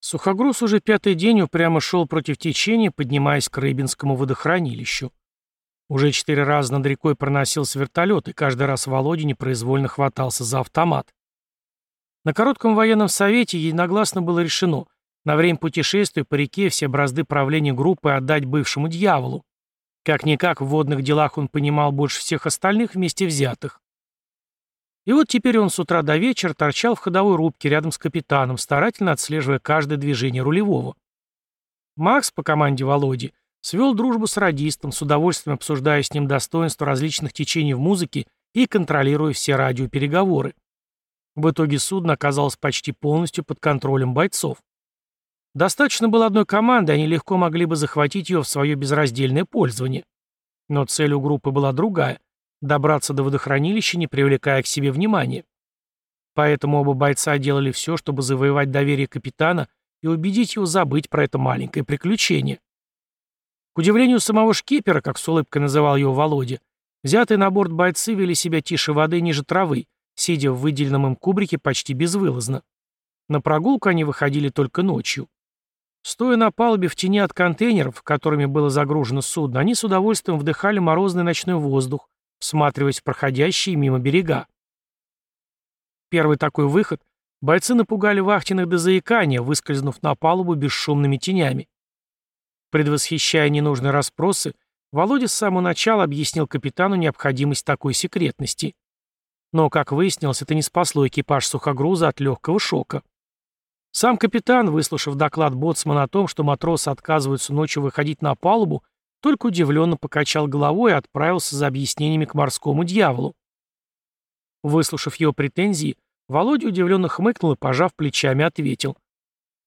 Сухогруз уже пятый день упрямо шел против течения, поднимаясь к Рыбинскому водохранилищу. Уже четыре раза над рекой проносился вертолет, и каждый раз Володя непроизвольно хватался за автомат. На коротком военном совете единогласно было решено на время путешествия по реке все бразды правления группы отдать бывшему дьяволу. Как-никак в водных делах он понимал больше всех остальных вместе взятых. И вот теперь он с утра до вечера торчал в ходовой рубке рядом с капитаном, старательно отслеживая каждое движение рулевого. Макс, по команде Володи, свел дружбу с радистом, с удовольствием обсуждая с ним достоинства различных течений в музыке и контролируя все радиопереговоры. В итоге судно оказалось почти полностью под контролем бойцов. Достаточно было одной команды, они легко могли бы захватить ее в свое безраздельное пользование. Но цель у группы была другая – добраться до водохранилища, не привлекая к себе внимания. Поэтому оба бойца делали все, чтобы завоевать доверие капитана и убедить его забыть про это маленькое приключение. К удивлению самого шкипера, как с улыбкой называл его Володя, взятые на борт бойцы вели себя тише воды ниже травы, сидя в выделенном им кубрике почти безвылазно. На прогулку они выходили только ночью. Стоя на палубе в тени от контейнеров, которыми было загружено судно, они с удовольствием вдыхали морозный ночной воздух, всматриваясь в проходящие мимо берега. Первый такой выход бойцы напугали вахтенных до заикания, выскользнув на палубу бесшумными тенями. Предвосхищая ненужные расспросы, Володя с самого начала объяснил капитану необходимость такой секретности. Но, как выяснилось, это не спасло экипаж сухогруза от легкого шока. Сам капитан, выслушав доклад боцмана о том, что матросы отказываются ночью выходить на палубу, только удивленно покачал головой и отправился за объяснениями к морскому дьяволу. Выслушав его претензии, Володя удивленно хмыкнул и, пожав плечами, ответил.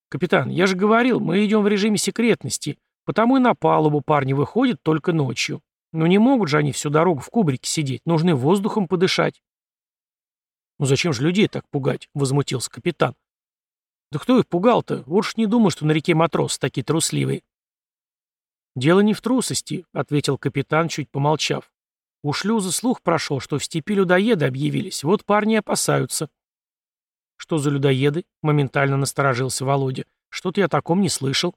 «Капитан, я же говорил, мы идем в режиме секретности, потому и на палубу парни выходят только ночью. Но не могут же они всю дорогу в кубрике сидеть, нужны воздухом подышать». «Ну зачем же людей так пугать?» — возмутился капитан. Да кто их пугал-то? Вот не думал, что на реке матрос такие трусливые. Дело не в трусости, ответил капитан, чуть помолчав. У шлюза слух прошел, что в степи людоеды объявились. Вот парни опасаются. Что за людоеды? Моментально насторожился Володя. Что-то я о таком не слышал.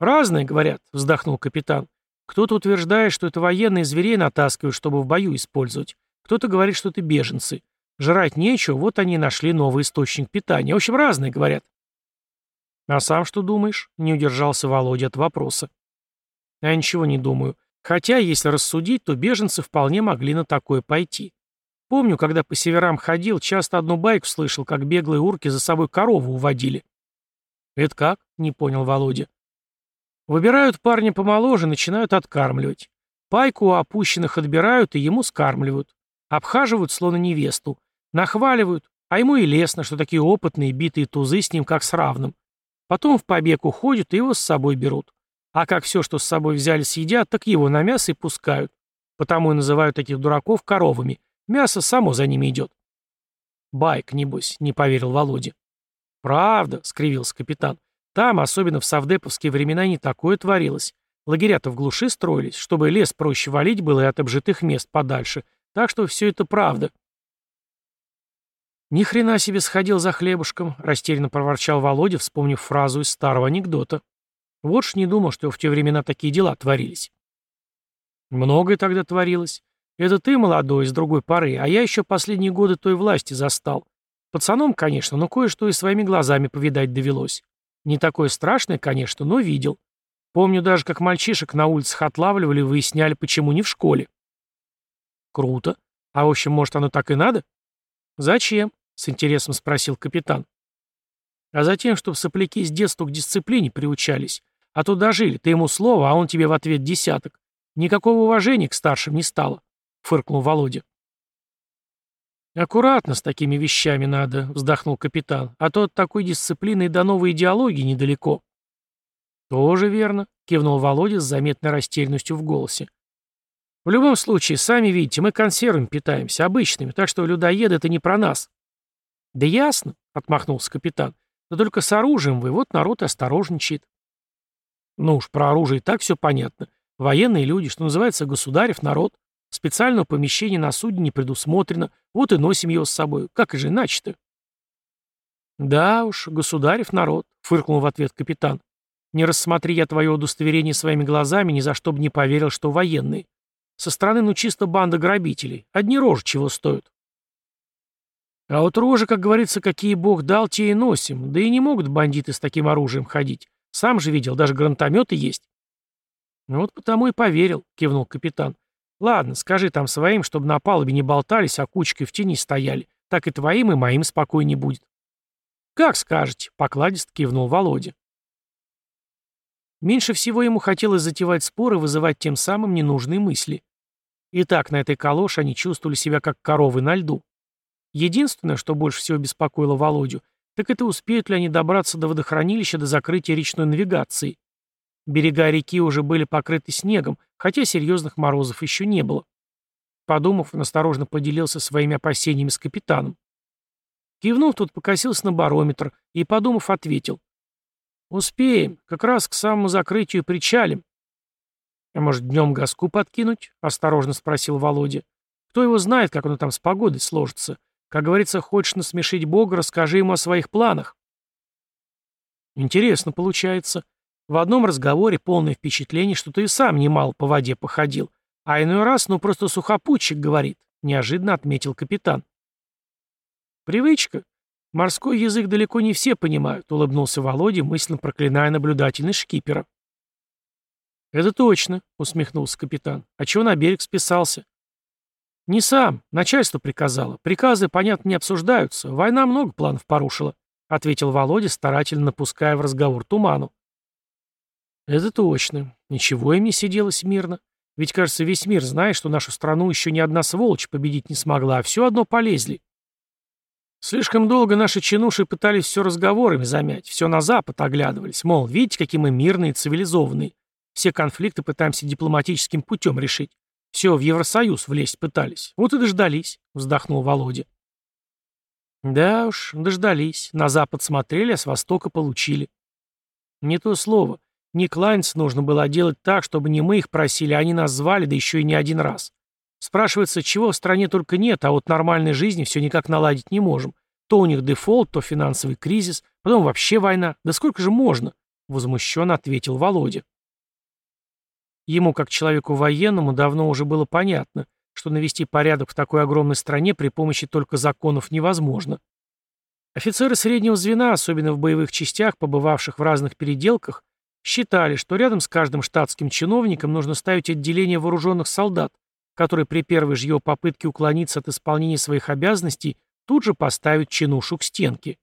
Разные, говорят, вздохнул капитан. Кто-то утверждает, что это военные зверей натаскивают, чтобы в бою использовать. Кто-то говорит, что это беженцы. Жрать нечего, вот они нашли новый источник питания. В общем, разные, говорят. А сам что думаешь? Не удержался Володя от вопроса. Я ничего не думаю. Хотя, если рассудить, то беженцы вполне могли на такое пойти. Помню, когда по северам ходил, часто одну байку слышал, как беглые урки за собой корову уводили. «Это как?» — не понял Володя. Выбирают парня помоложе, начинают откармливать. Пайку у опущенных отбирают и ему скармливают. Обхаживают, словно невесту. Нахваливают, а ему и лестно, что такие опытные, битые тузы с ним как с равным. Потом в побег уходят и его с собой берут. А как все, что с собой взяли, съедят, так его на мясо и пускают. Потому и называют таких дураков коровами. Мясо само за ними идет. Байк, небось, не поверил Володя. Правда, скривился капитан. Там, особенно в совдеповские времена, не такое творилось. Лагеря-то в глуши строились, чтобы лес проще валить было и от обжитых мест подальше. Так что все это правда. «Ни хрена себе сходил за хлебушком», — растерянно проворчал Володя, вспомнив фразу из старого анекдота. Вот ж не думал, что в те времена такие дела творились. Многое тогда творилось. Это ты, молодой, из другой поры, а я еще последние годы той власти застал. Пацаном, конечно, но кое-что и своими глазами повидать довелось. Не такое страшное, конечно, но видел. Помню даже, как мальчишек на улицах отлавливали и выясняли, почему не в школе. Круто. А в общем, может, оно так и надо? Зачем? С интересом спросил капитан. А затем, чтобы сопляки с детства к дисциплине приучались. А то дожили, ты ему слово, а он тебе в ответ десяток. Никакого уважения к старшим не стало, фыркнул Володя. «Аккуратно с такими вещами надо», — вздохнул капитан, «а то от такой дисциплины и до новой идеологии недалеко». «Тоже верно», — кивнул Володя с заметной растерянностью в голосе. «В любом случае, сами видите, мы консервами питаемся, обычными, так что людоеды — это не про нас». «Да ясно», — отмахнулся капитан. «Да только с оружием вы, вот народ осторожничает». «Ну уж, про оружие и так все понятно. Военные люди, что называется, государев народ. Специального помещения на судне не предусмотрено, вот и носим его с собой. Как же иначе-то?» «Да уж, государев народ», — фыркнул в ответ капитан. «Не рассмотри я твое удостоверение своими глазами, ни за что бы не поверил, что военные. Со стороны ну чисто банда грабителей. Одни рожи чего стоят». «А вот рожи, как говорится, какие бог дал, те и носим. Да и не могут бандиты с таким оружием ходить. Сам же видел, даже гранатометы есть». «Ну «Вот потому и поверил», — кивнул капитан. «Ладно, скажи там своим, чтобы на палубе не болтались, а кучкой в тени стояли. Так и твоим, и моим спокойнее будет». «Как скажете», — покладист кивнул Володя. Меньше всего ему хотелось затевать споры и вызывать тем самым ненужные мысли. И так на этой калоше они чувствовали себя как коровы на льду. Единственное, что больше всего беспокоило Володю, так это успеют ли они добраться до водохранилища до закрытия речной навигации. Берега реки уже были покрыты снегом, хотя серьезных морозов еще не было. Подумав, он осторожно поделился своими опасениями с капитаном. Кивнув, тот покосился на барометр и, подумав, ответил. «Успеем. Как раз к самому закрытию причалим». «А может, днем газку подкинуть?» — осторожно спросил Володя. «Кто его знает, как оно там с погодой сложится? Как говорится, хочешь насмешить Бога, расскажи ему о своих планах». «Интересно получается. В одном разговоре полное впечатление, что ты и сам немало по воде походил, а иной раз, ну, просто сухопутчик говорит», — неожиданно отметил капитан. «Привычка. Морской язык далеко не все понимают», — улыбнулся Володя, мысленно проклиная наблюдательность шкипера. «Это точно», — усмехнулся капитан. «А чего на берег списался?» «Не сам. Начальство приказало. Приказы, понятно, не обсуждаются. Война много планов порушила», — ответил Володя, старательно напуская в разговор туману. «Это точно. Ничего им не сиделось мирно. Ведь, кажется, весь мир знает, что нашу страну еще ни одна сволочь победить не смогла, а все одно полезли. Слишком долго наши чинуши пытались все разговорами замять, все на Запад оглядывались, мол, видите, какие мы мирные и цивилизованные. Все конфликты пытаемся дипломатическим путем решить. Все, в Евросоюз влезть пытались. Вот и дождались, вздохнул Володя. Да уж, дождались. На Запад смотрели, а с Востока получили. Не то слово. Не кланяться нужно было делать так, чтобы не мы их просили, а они нас звали, да еще и не один раз. Спрашивается, чего в стране только нет, а вот нормальной жизни все никак наладить не можем. То у них дефолт, то финансовый кризис, потом вообще война. Да сколько же можно? Возмущенно ответил Володя. Ему, как человеку военному, давно уже было понятно, что навести порядок в такой огромной стране при помощи только законов невозможно. Офицеры среднего звена, особенно в боевых частях, побывавших в разных переделках, считали, что рядом с каждым штатским чиновником нужно ставить отделение вооруженных солдат, который при первой же его попытке уклониться от исполнения своих обязанностей тут же поставит чинушу к стенке.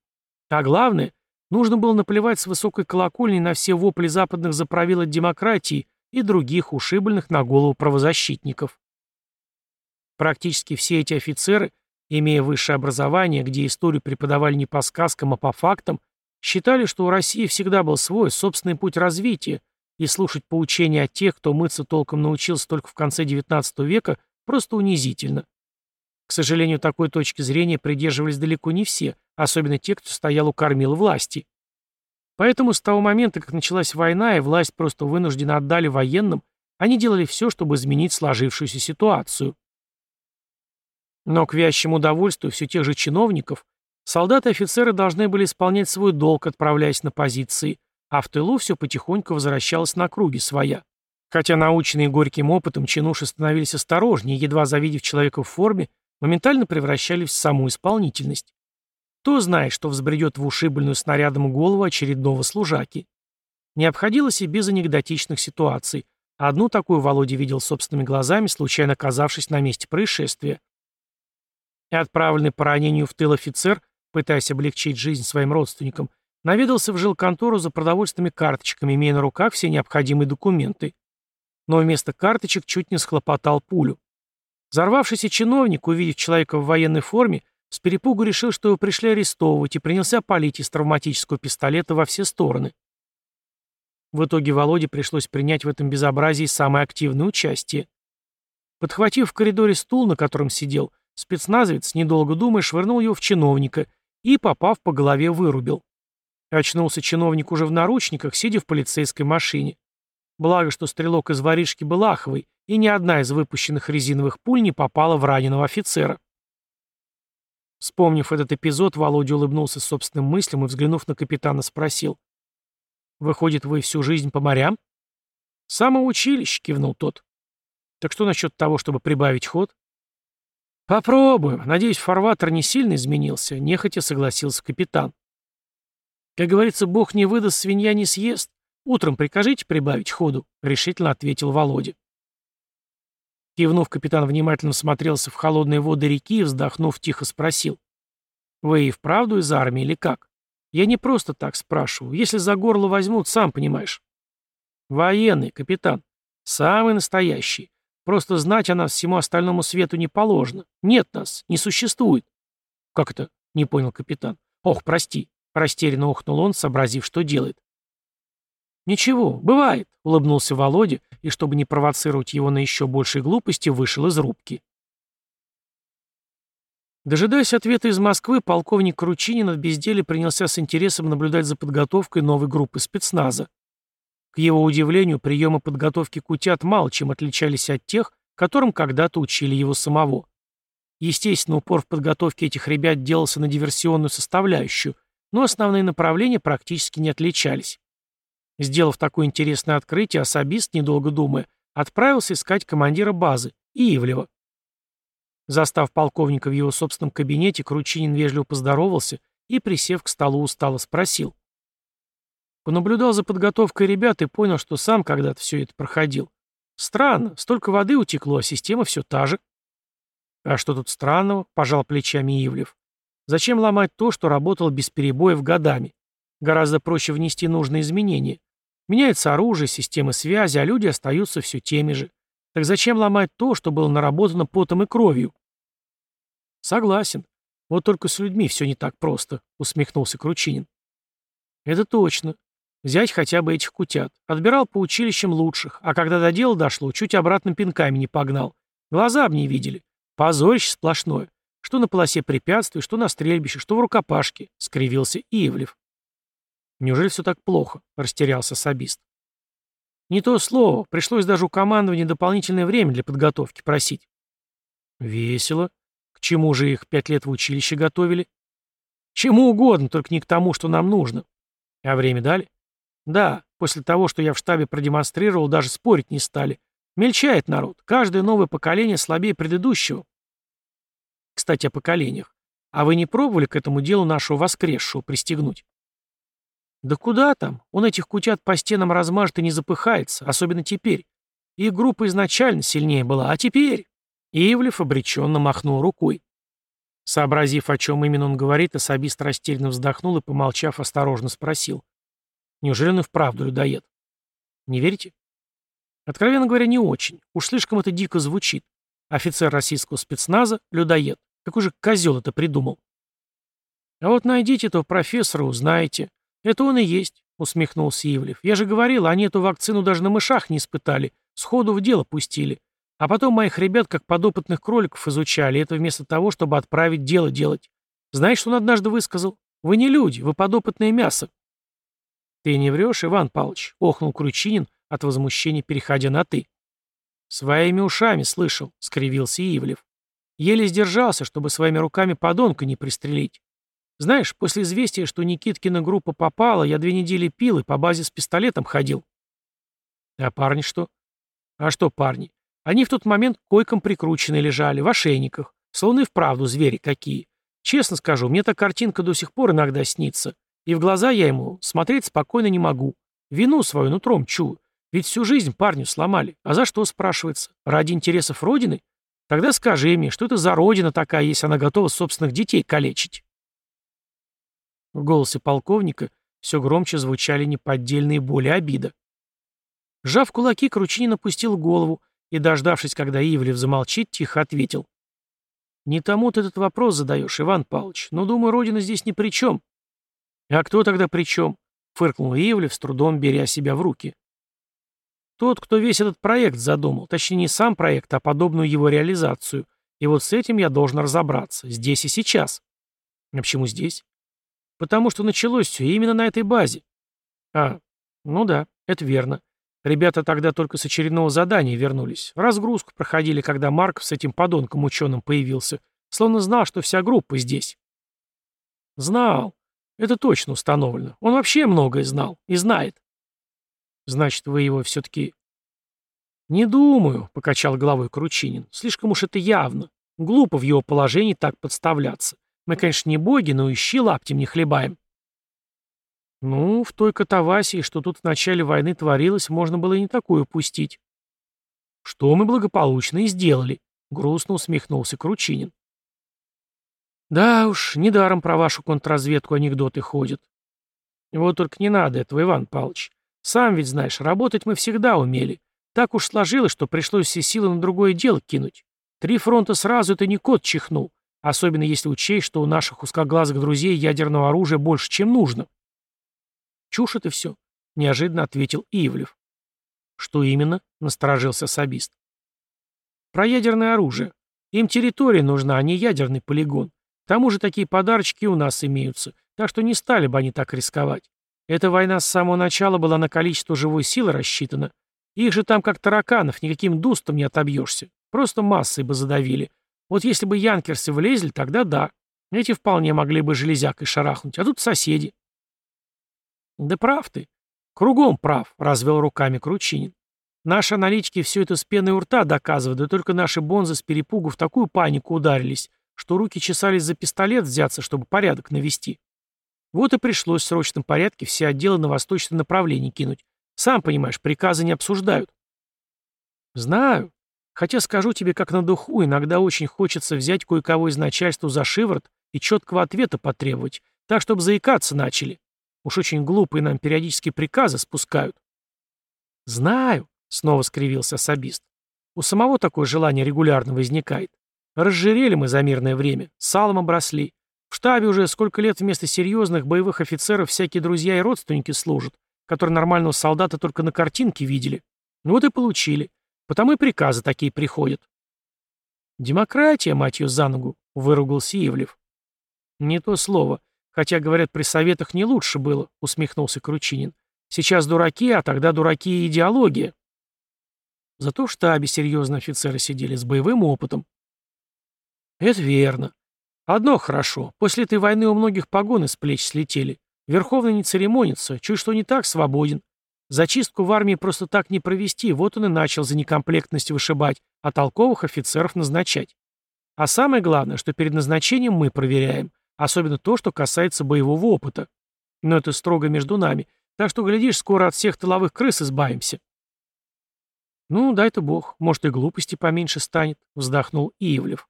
А главное, нужно было наплевать с высокой колокольни на все вопли западных заправил от демократии и других ушибленных на голову правозащитников. Практически все эти офицеры, имея высшее образование, где историю преподавали не по сказкам, а по фактам, считали, что у России всегда был свой собственный путь развития, и слушать поучения от тех, кто мыться толком научился только в конце XIX века, просто унизительно. К сожалению, такой точки зрения придерживались далеко не все, особенно те, кто стоял у кормил власти. Поэтому с того момента, как началась война и власть просто вынужденно отдали военным, они делали все, чтобы изменить сложившуюся ситуацию. Но к вящему удовольствию все тех же чиновников, солдаты и офицеры должны были исполнять свой долг, отправляясь на позиции, а в тылу все потихоньку возвращалось на круги своя. Хотя наученные горьким опытом чинуши становились осторожнее, едва завидев человека в форме, моментально превращались в саму исполнительность. Кто знает, что взбредет в ушибленную снарядом голову очередного служаки. Не обходилось и без анекдотичных ситуаций. Одну такую Володя видел собственными глазами, случайно оказавшись на месте происшествия. И отправленный по ранению в тыл офицер, пытаясь облегчить жизнь своим родственникам, Наведался в жилконтору за продовольственными карточками, имея на руках все необходимые документы. Но вместо карточек чуть не схлопотал пулю. Взорвавшийся чиновник, увидев человека в военной форме, с перепугу решил, что его пришли арестовывать, и принялся палить из травматического пистолета во все стороны. В итоге Володе пришлось принять в этом безобразии самое активное участие. Подхватив в коридоре стул, на котором сидел, спецназовец, недолго думая, швырнул его в чиновника и, попав по голове, вырубил. Очнулся чиновник уже в наручниках, сидя в полицейской машине. Благо, что стрелок из воришки был аховый, и ни одна из выпущенных резиновых пуль не попала в раненого офицера. Вспомнив этот эпизод, Володя улыбнулся собственным мыслям и, взглянув на капитана, спросил. «Выходит, вы всю жизнь по морям?» «Самоучилище», — кивнул тот. «Так что насчет того, чтобы прибавить ход?» «Попробую. Надеюсь, фарватер не сильно изменился», — нехотя согласился капитан. «Как говорится, бог не выдаст, свинья не съест. Утром прикажите прибавить ходу», — решительно ответил Володя. Кивнув, капитан внимательно смотрелся в холодные воды реки и, вздохнув, тихо спросил. «Вы и вправду из армии или как? Я не просто так спрашиваю. Если за горло возьмут, сам понимаешь». «Военный, капитан. Самый настоящий. Просто знать о нас всему остальному свету не положено. Нет нас, не существует». «Как это?» — не понял капитан. «Ох, прости». Растерянно ухнул он, сообразив, что делает. «Ничего, бывает», — улыбнулся Володя, и, чтобы не провоцировать его на еще большей глупости, вышел из рубки. Дожидаясь ответа из Москвы, полковник Кручинин в безделе принялся с интересом наблюдать за подготовкой новой группы спецназа. К его удивлению, приемы подготовки кутят мало чем отличались от тех, которым когда-то учили его самого. Естественно, упор в подготовке этих ребят делался на диверсионную составляющую, но основные направления практически не отличались. Сделав такое интересное открытие, особист, недолго думая, отправился искать командира базы, Иевлева. Застав полковника в его собственном кабинете, Кручинин вежливо поздоровался и, присев к столу, устало спросил. Понаблюдал за подготовкой ребят и понял, что сам когда-то все это проходил. Странно, столько воды утекло, а система все та же. А что тут странного, пожал плечами Ивлев. Зачем ломать то, что работало без перебоев годами? Гораздо проще внести нужные изменения. Меняется оружие, системы связи, а люди остаются все теми же. Так зачем ломать то, что было наработано потом и кровью? Согласен. Вот только с людьми все не так просто, усмехнулся Кручинин. Это точно. Взять хотя бы этих кутят. Отбирал по училищам лучших, а когда до дела дошло, чуть обратно пинками не погнал. Глаза б не видели. Позорище сплошное. Что на полосе препятствий, что на стрельбище, что в рукопашке, — скривился Ивлев. Неужели все так плохо? Растерялся сабист. Не то слово. Пришлось даже у командования дополнительное время для подготовки просить. Весело. К чему же их пять лет в училище готовили? Чему угодно, только не к тому, что нам нужно. А время дали? Да, после того, что я в штабе продемонстрировал, даже спорить не стали. Мельчает народ. Каждое новое поколение слабее предыдущего. Кстати, о поколениях. А вы не пробовали к этому делу нашего воскресшего пристегнуть? Да куда там? Он этих кутят по стенам размажет и не запыхается, особенно теперь. Их группа изначально сильнее была, а теперь... Ивлев обреченно махнул рукой. Сообразив, о чем именно он говорит, особист растерянно вздохнул и, помолчав, осторожно спросил. Неужели он и вправду людоед? Не верите? Откровенно говоря, не очень. Уж слишком это дико звучит. Офицер российского спецназа — людоед. Какой же козел это придумал? А вот найдите этого профессора, узнаете. «Это он и есть», — усмехнулся Ивлев. «Я же говорил, они эту вакцину даже на мышах не испытали, сходу в дело пустили. А потом моих ребят как подопытных кроликов изучали, это вместо того, чтобы отправить дело делать. Знаешь, что он однажды высказал? Вы не люди, вы подопытное мясо». «Ты не врешь, Иван Павлович», — охнул Кручинин, от возмущения переходя на «ты». «Своими ушами слышал», — скривился Ивлев. «Еле сдержался, чтобы своими руками подонка не пристрелить. Знаешь, после известия, что Никиткина группа попала, я две недели пил и по базе с пистолетом ходил. А парни что? А что парни? Они в тот момент койком прикручены лежали, в ошейниках. Словно и вправду звери какие. Честно скажу, мне эта картинка до сих пор иногда снится. И в глаза я ему смотреть спокойно не могу. Вину свою нутром чую. Ведь всю жизнь парню сломали. А за что, спрашивается? Ради интересов Родины? Тогда скажи мне, что это за Родина такая, если она готова собственных детей калечить? В голосе полковника все громче звучали неподдельные боли обида. Сжав кулаки, Кручинин опустил голову и, дождавшись, когда Ивлев замолчит, тихо ответил. «Не тому ты этот вопрос задаешь, Иван Павлович, но, думаю, Родина здесь ни при чем». «А кто тогда при чем?» — фыркнул Ивлев, с трудом беря себя в руки. «Тот, кто весь этот проект задумал, точнее не сам проект, а подобную его реализацию. И вот с этим я должен разобраться, здесь и сейчас». «А почему здесь?» Потому что началось все именно на этой базе. А, ну да, это верно. Ребята тогда только с очередного задания вернулись. Разгрузку проходили, когда Марков с этим подонком ученым появился. словно знал, что вся группа здесь. Знал. Это точно установлено. Он вообще многое знал. И знает. Значит, вы его все-таки... Не думаю, покачал головой Кручинин. Слишком уж это явно. Глупо в его положении так подставляться. Мы, конечно, не боги, но ищи лаптем не хлебаем. Ну, в той катавасии, что тут в начале войны творилось, можно было и не такое упустить. Что мы благополучно и сделали, грустно усмехнулся Кручинин. Да уж, недаром про вашу контрразведку анекдоты ходят. Вот только не надо этого, Иван Павлович. Сам ведь знаешь, работать мы всегда умели. Так уж сложилось, что пришлось все силы на другое дело кинуть. Три фронта сразу — это не кот чихнул, особенно если учесть, что у наших узкоглазых друзей ядерного оружия больше, чем нужно. «Чушь это все», — неожиданно ответил Ивлев. «Что именно?» — насторожился особист. «Про ядерное оружие. Им территория нужна, а не ядерный полигон. К тому же такие подарочки у нас имеются, так что не стали бы они так рисковать. Эта война с самого начала была на количество живой силы рассчитана. Их же там как тараканов, никаким дустом не отобьешься. Просто массой бы задавили. Вот если бы янкерсы влезли, тогда да. Эти вполне могли бы железякой шарахнуть, а тут соседи. Да прав ты. Кругом прав, развел руками Кручинин. Наши аналитики все это с пеной у рта доказывают, да только наши бонзы с перепугу в такую панику ударились, что руки чесались за пистолет взяться, чтобы порядок навести. Вот и пришлось в срочном порядке все отделы на восточное направление кинуть. Сам понимаешь, приказы не обсуждают. Знаю. Хотя скажу тебе как на духу, иногда очень хочется взять кое-кого из начальства за шиворот и четкого ответа потребовать, так, чтобы заикаться начали. Уж очень глупые нам периодически приказы спускают. Знаю, снова скривился особист. У самого такое желание регулярно возникает. Разжирели мы за мирное время, салом обросли. В штабе уже сколько лет вместо серьезных боевых офицеров всякие друзья и родственники служат, которые нормального солдата только на картинке видели. Ну вот и получили. Потому и приказы такие приходят. «Демократия, мать ее, за ногу», — выругался Ивлев. «Не то слово. Хотя, говорят, при советах не лучше было, усмехнулся Кручинин. Сейчас дураки, а тогда дураки и идеология. Зато в штабе серьезные офицеры сидели с боевым опытом. Это верно. Одно хорошо. После этой войны у многих погоны с плеч слетели. Верховный не церемонится, чуть что не так, свободен. Зачистку в армии просто так не провести, вот он и начал за некомплектность вышибать, а толковых офицеров назначать. А самое главное, что перед назначением мы проверяем, Особенно то, что касается боевого опыта. Но это строго между нами. Так что, глядишь, скоро от всех тыловых крыс избавимся. Ну, дай-то бог. Может, и глупости поменьше станет, вздохнул Ивлев.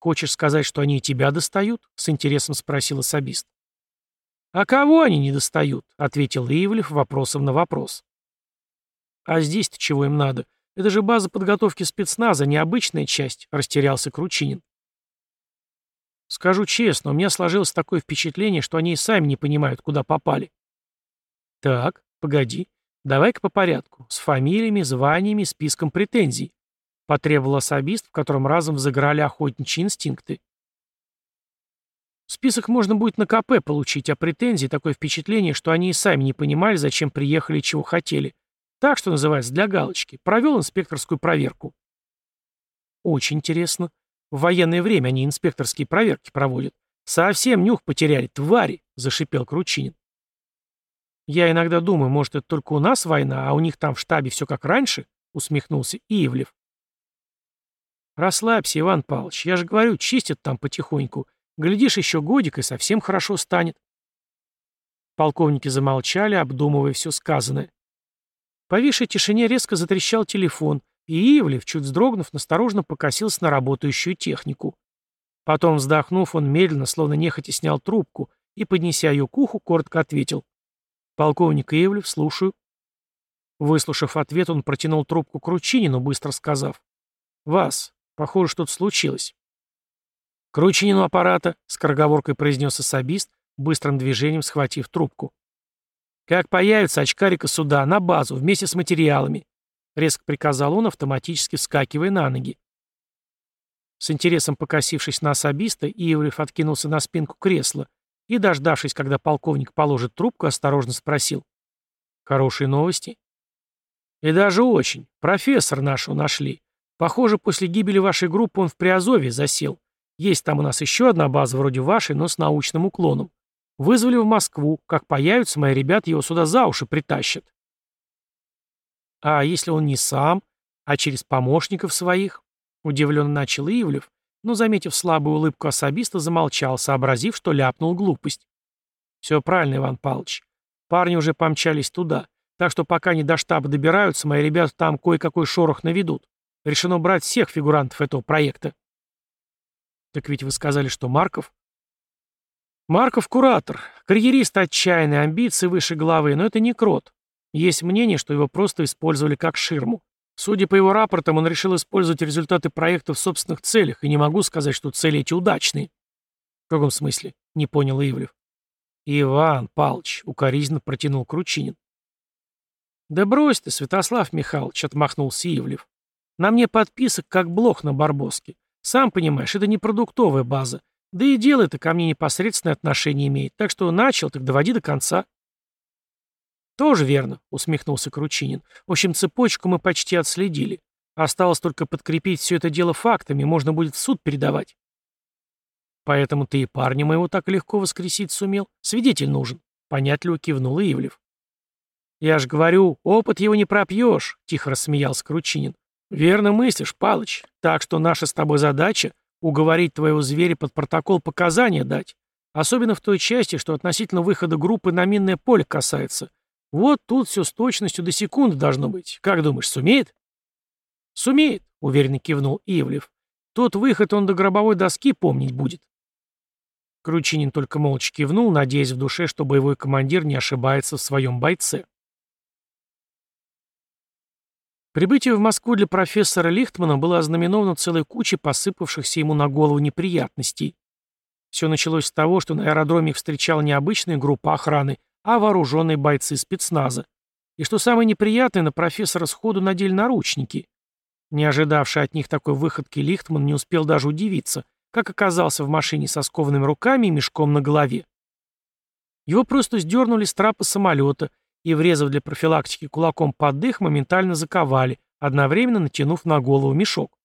Хочешь сказать, что они и тебя достают? С интересом спросил особист. А кого они не достают? Ответил Ивлев вопросом на вопрос. А здесь-то чего им надо? Это же база подготовки спецназа, необычная часть, растерялся Кручинин. Скажу честно, у меня сложилось такое впечатление, что они и сами не понимают, куда попали. Так, погоди. Давай-ка по порядку. С фамилиями, званиями, списком претензий. Потребовал особист, в котором разом взыграли охотничьи инстинкты. Список можно будет на КП получить, а претензии такое впечатление, что они и сами не понимали, зачем приехали и чего хотели. Так, что называется, для галочки. Провел инспекторскую проверку. Очень интересно. В военное время они инспекторские проверки проводят. Совсем нюх потеряли, твари, зашипел Кручинин. Я иногда думаю, может, это только у нас война, а у них там в штабе все как раньше, усмехнулся Ивлев. Расслабься, Иван Павлович, я же говорю, чистят там потихоньку. Глядишь, еще годик, и совсем хорошо станет. Полковники замолчали, обдумывая все сказанное. В повисшей тишине резко затрещал телефон, и Ивлев, чуть вздрогнув, насторожно покосился на работающую технику. Потом, вздохнув, он медленно, словно нехотя снял трубку и, поднеся ее к уху, коротко ответил. «Полковник Ивлев, слушаю». Выслушав ответ, он протянул трубку к Ручинину, быстро сказав. «Вас. Похоже, что-то случилось». «К Ручинину аппарата», — скороговоркой произнес особист, быстрым движением схватив трубку. «Как появится очкарика сюда, на базу, вместе с материалами. Резко приказал он, автоматически вскакивая на ноги. С интересом покосившись на особиста, Ивлев откинулся на спинку кресла и, дождавшись, когда полковник положит трубку, осторожно спросил. «Хорошие новости?» «И даже очень. Профессор нашего нашли. Похоже, после гибели вашей группы он в Приазовье засел. Есть там у нас еще одна база вроде вашей, но с научным уклоном. Вызвали в Москву. Как появятся, мои ребята его сюда за уши притащат. А если он не сам, а через помощников своих? Удивленно начал Ивлев, но, заметив слабую улыбку особиста, замолчал, сообразив, что ляпнул глупость. Все правильно, Иван Павлович. Парни уже помчались туда. Так что пока не до штаба добираются, мои ребята там кое-какой шорох наведут. Решено брать всех фигурантов этого проекта. Так ведь вы сказали, что Марков? Марков куратор. Карьерист отчаянный, амбиции выше головы, но это не крот. Есть мнение, что его просто использовали как ширму. Судя по его рапортам, он решил использовать результаты проекта в собственных целях, и не могу сказать, что цели эти удачные. В каком смысле? Не понял Ивлев. Иван Палч укоризненно протянул Кручинин. «Да брось ты, Святослав Михайлович», — отмахнулся Ивлев. «На мне подписок, как блох на Барбоске. Сам понимаешь, это не продуктовая база. Да и дело это ко мне непосредственное отношение имеет. Так что начал, так доводи до конца». «Тоже верно», — усмехнулся Кручинин. «В общем, цепочку мы почти отследили. Осталось только подкрепить все это дело фактами, можно будет в суд передавать». «Поэтому ты и парня моего так легко воскресить сумел. Свидетель нужен», — понятливо кивнул Ивлев. «Я ж говорю, опыт его не пропьешь», — тихо рассмеялся Кручинин. «Верно мыслишь, Палыч. Так что наша с тобой задача — уговорить твоего зверя под протокол показания дать. Особенно в той части, что относительно выхода группы на минное поле касается. Вот тут все с точностью до секунды должно быть. Как думаешь, сумеет?» «Сумеет», — уверенно кивнул Ивлев. «Тот выход он до гробовой доски помнить будет». Кручинин только молча кивнул, надеясь в душе, что боевой командир не ошибается в своем бойце. Прибытие в Москву для профессора Лихтмана было ознаменовано целой кучей посыпавшихся ему на голову неприятностей. Все началось с того, что на аэродроме их встречала не обычная группа охраны, а вооруженные бойцы спецназа. И что самое неприятное, на профессора сходу надели наручники. Не ожидавший от них такой выходки Лихтман не успел даже удивиться, как оказался в машине со скованными руками и мешком на голове. Его просто сдернули с трапа самолета и, врезав для профилактики кулаком под дых, моментально заковали, одновременно натянув на голову мешок.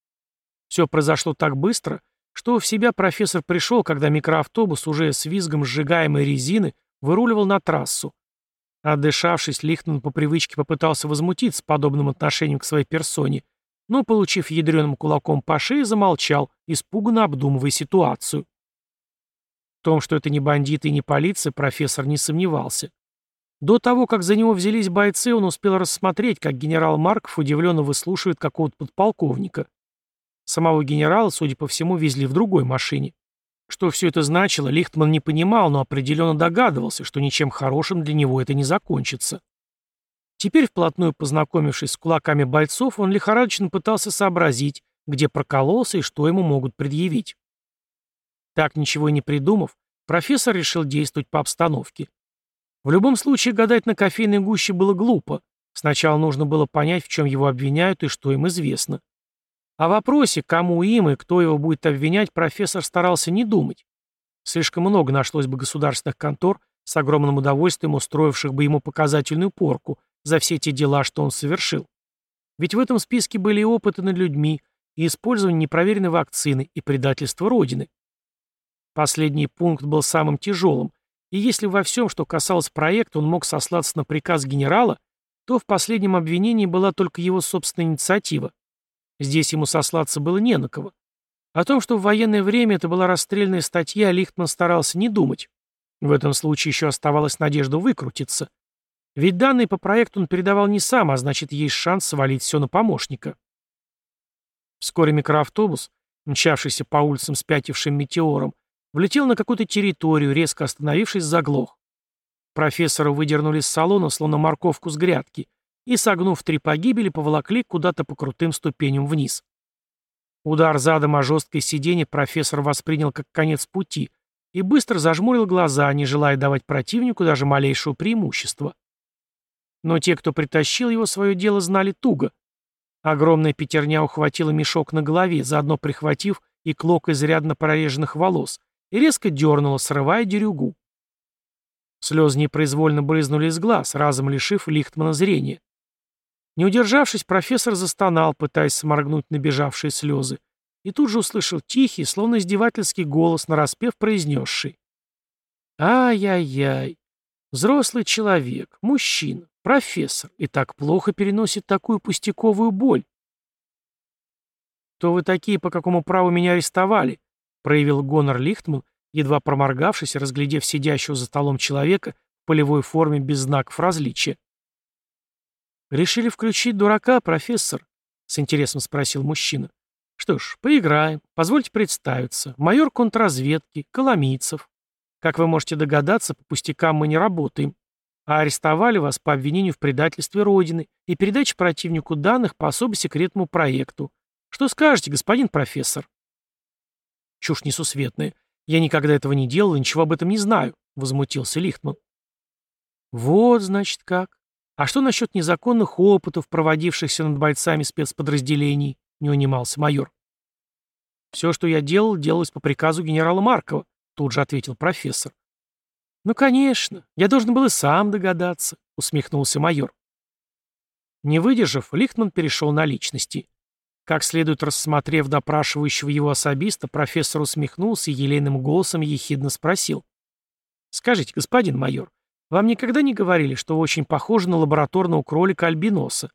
Все произошло так быстро, что в себя профессор пришел, когда микроавтобус уже с визгом сжигаемой резины выруливал на трассу. Отдышавшись, Лихтман по привычке попытался возмутиться подобным отношением к своей персоне, но, получив ядреным кулаком по шее, замолчал, испуганно обдумывая ситуацию. В том, что это не бандиты и не полиция, профессор не сомневался. До того, как за него взялись бойцы, он успел рассмотреть, как генерал Марков удивленно выслушивает какого-то подполковника. Самого генерала, судя по всему, везли в другой машине. Что все это значило, Лихтман не понимал, но определенно догадывался, что ничем хорошим для него это не закончится. Теперь, вплотную познакомившись с кулаками бойцов, он лихорадочно пытался сообразить, где прокололся и что ему могут предъявить. Так, ничего и не придумав, профессор решил действовать по обстановке. В любом случае, гадать на кофейной гуще было глупо. Сначала нужно было понять, в чем его обвиняют и что им известно. О вопросе, кому им и кто его будет обвинять, профессор старался не думать. Слишком много нашлось бы государственных контор, с огромным удовольствием устроивших бы ему показательную порку за все те дела, что он совершил. Ведь в этом списке были и опыты над людьми, и использование непроверенной вакцины, и предательство Родины. Последний пункт был самым тяжелым, и если во всем, что касалось проекта, он мог сослаться на приказ генерала, то в последнем обвинении была только его собственная инициатива. Здесь ему сослаться было не на кого. О том, что в военное время это была расстрельная статья, Лихтман старался не думать. В этом случае еще оставалась надежда выкрутиться. Ведь данные по проекту он передавал не сам, а значит, есть шанс свалить все на помощника. Вскоре микроавтобус, мчавшийся по улицам спятившим метеором, Влетел на какую-то территорию, резко остановившись, заглох. Профессора выдернули с салона, словно морковку с грядки, и, согнув три погибели, поволокли куда-то по крутым ступеням вниз. Удар задом о жесткое сиденье профессор воспринял как конец пути и быстро зажмурил глаза, не желая давать противнику даже малейшего преимущества. Но те, кто притащил его свое дело, знали туго. Огромная пятерня ухватила мешок на голове, заодно прихватив и клок изрядно прореженных волос, и резко дернула, срывая дерюгу. Слезы непроизвольно брызнули из глаз, разом лишив Лихтмана зрения. Не удержавшись, профессор застонал, пытаясь сморгнуть набежавшие слезы, и тут же услышал тихий, словно издевательский голос, нараспев произнесший. «Ай-яй-яй, взрослый человек, мужчина, профессор, и так плохо переносит такую пустяковую боль». «Кто вы такие, по какому праву меня арестовали?» — проявил гонор Лихтман, едва проморгавшись и разглядев сидящего за столом человека в полевой форме без знаков различия. «Решили включить дурака, профессор?» — с интересом спросил мужчина. «Что ж, поиграем. Позвольте представиться. Майор контрразведки, Коломийцев. Как вы можете догадаться, по пустякам мы не работаем. А арестовали вас по обвинению в предательстве Родины и передаче противнику данных по особо секретному проекту. Что скажете, господин профессор?» «Чушь несусветная. Я никогда этого не делал и ничего об этом не знаю», — возмутился Лихтман. «Вот, значит, как. А что насчет незаконных опытов, проводившихся над бойцами спецподразделений?» — не унимался майор. «Все, что я делал, делалось по приказу генерала Маркова», — тут же ответил профессор. «Ну, конечно. Я должен был и сам догадаться», — усмехнулся майор. Не выдержав, Лихтман перешел на личности. Как следует рассмотрев допрашивающего его особиста, профессор усмехнулся и елейным голосом ехидно спросил. «Скажите, господин майор, вам никогда не говорили, что вы очень похожи на лабораторного кролика-альбиноса?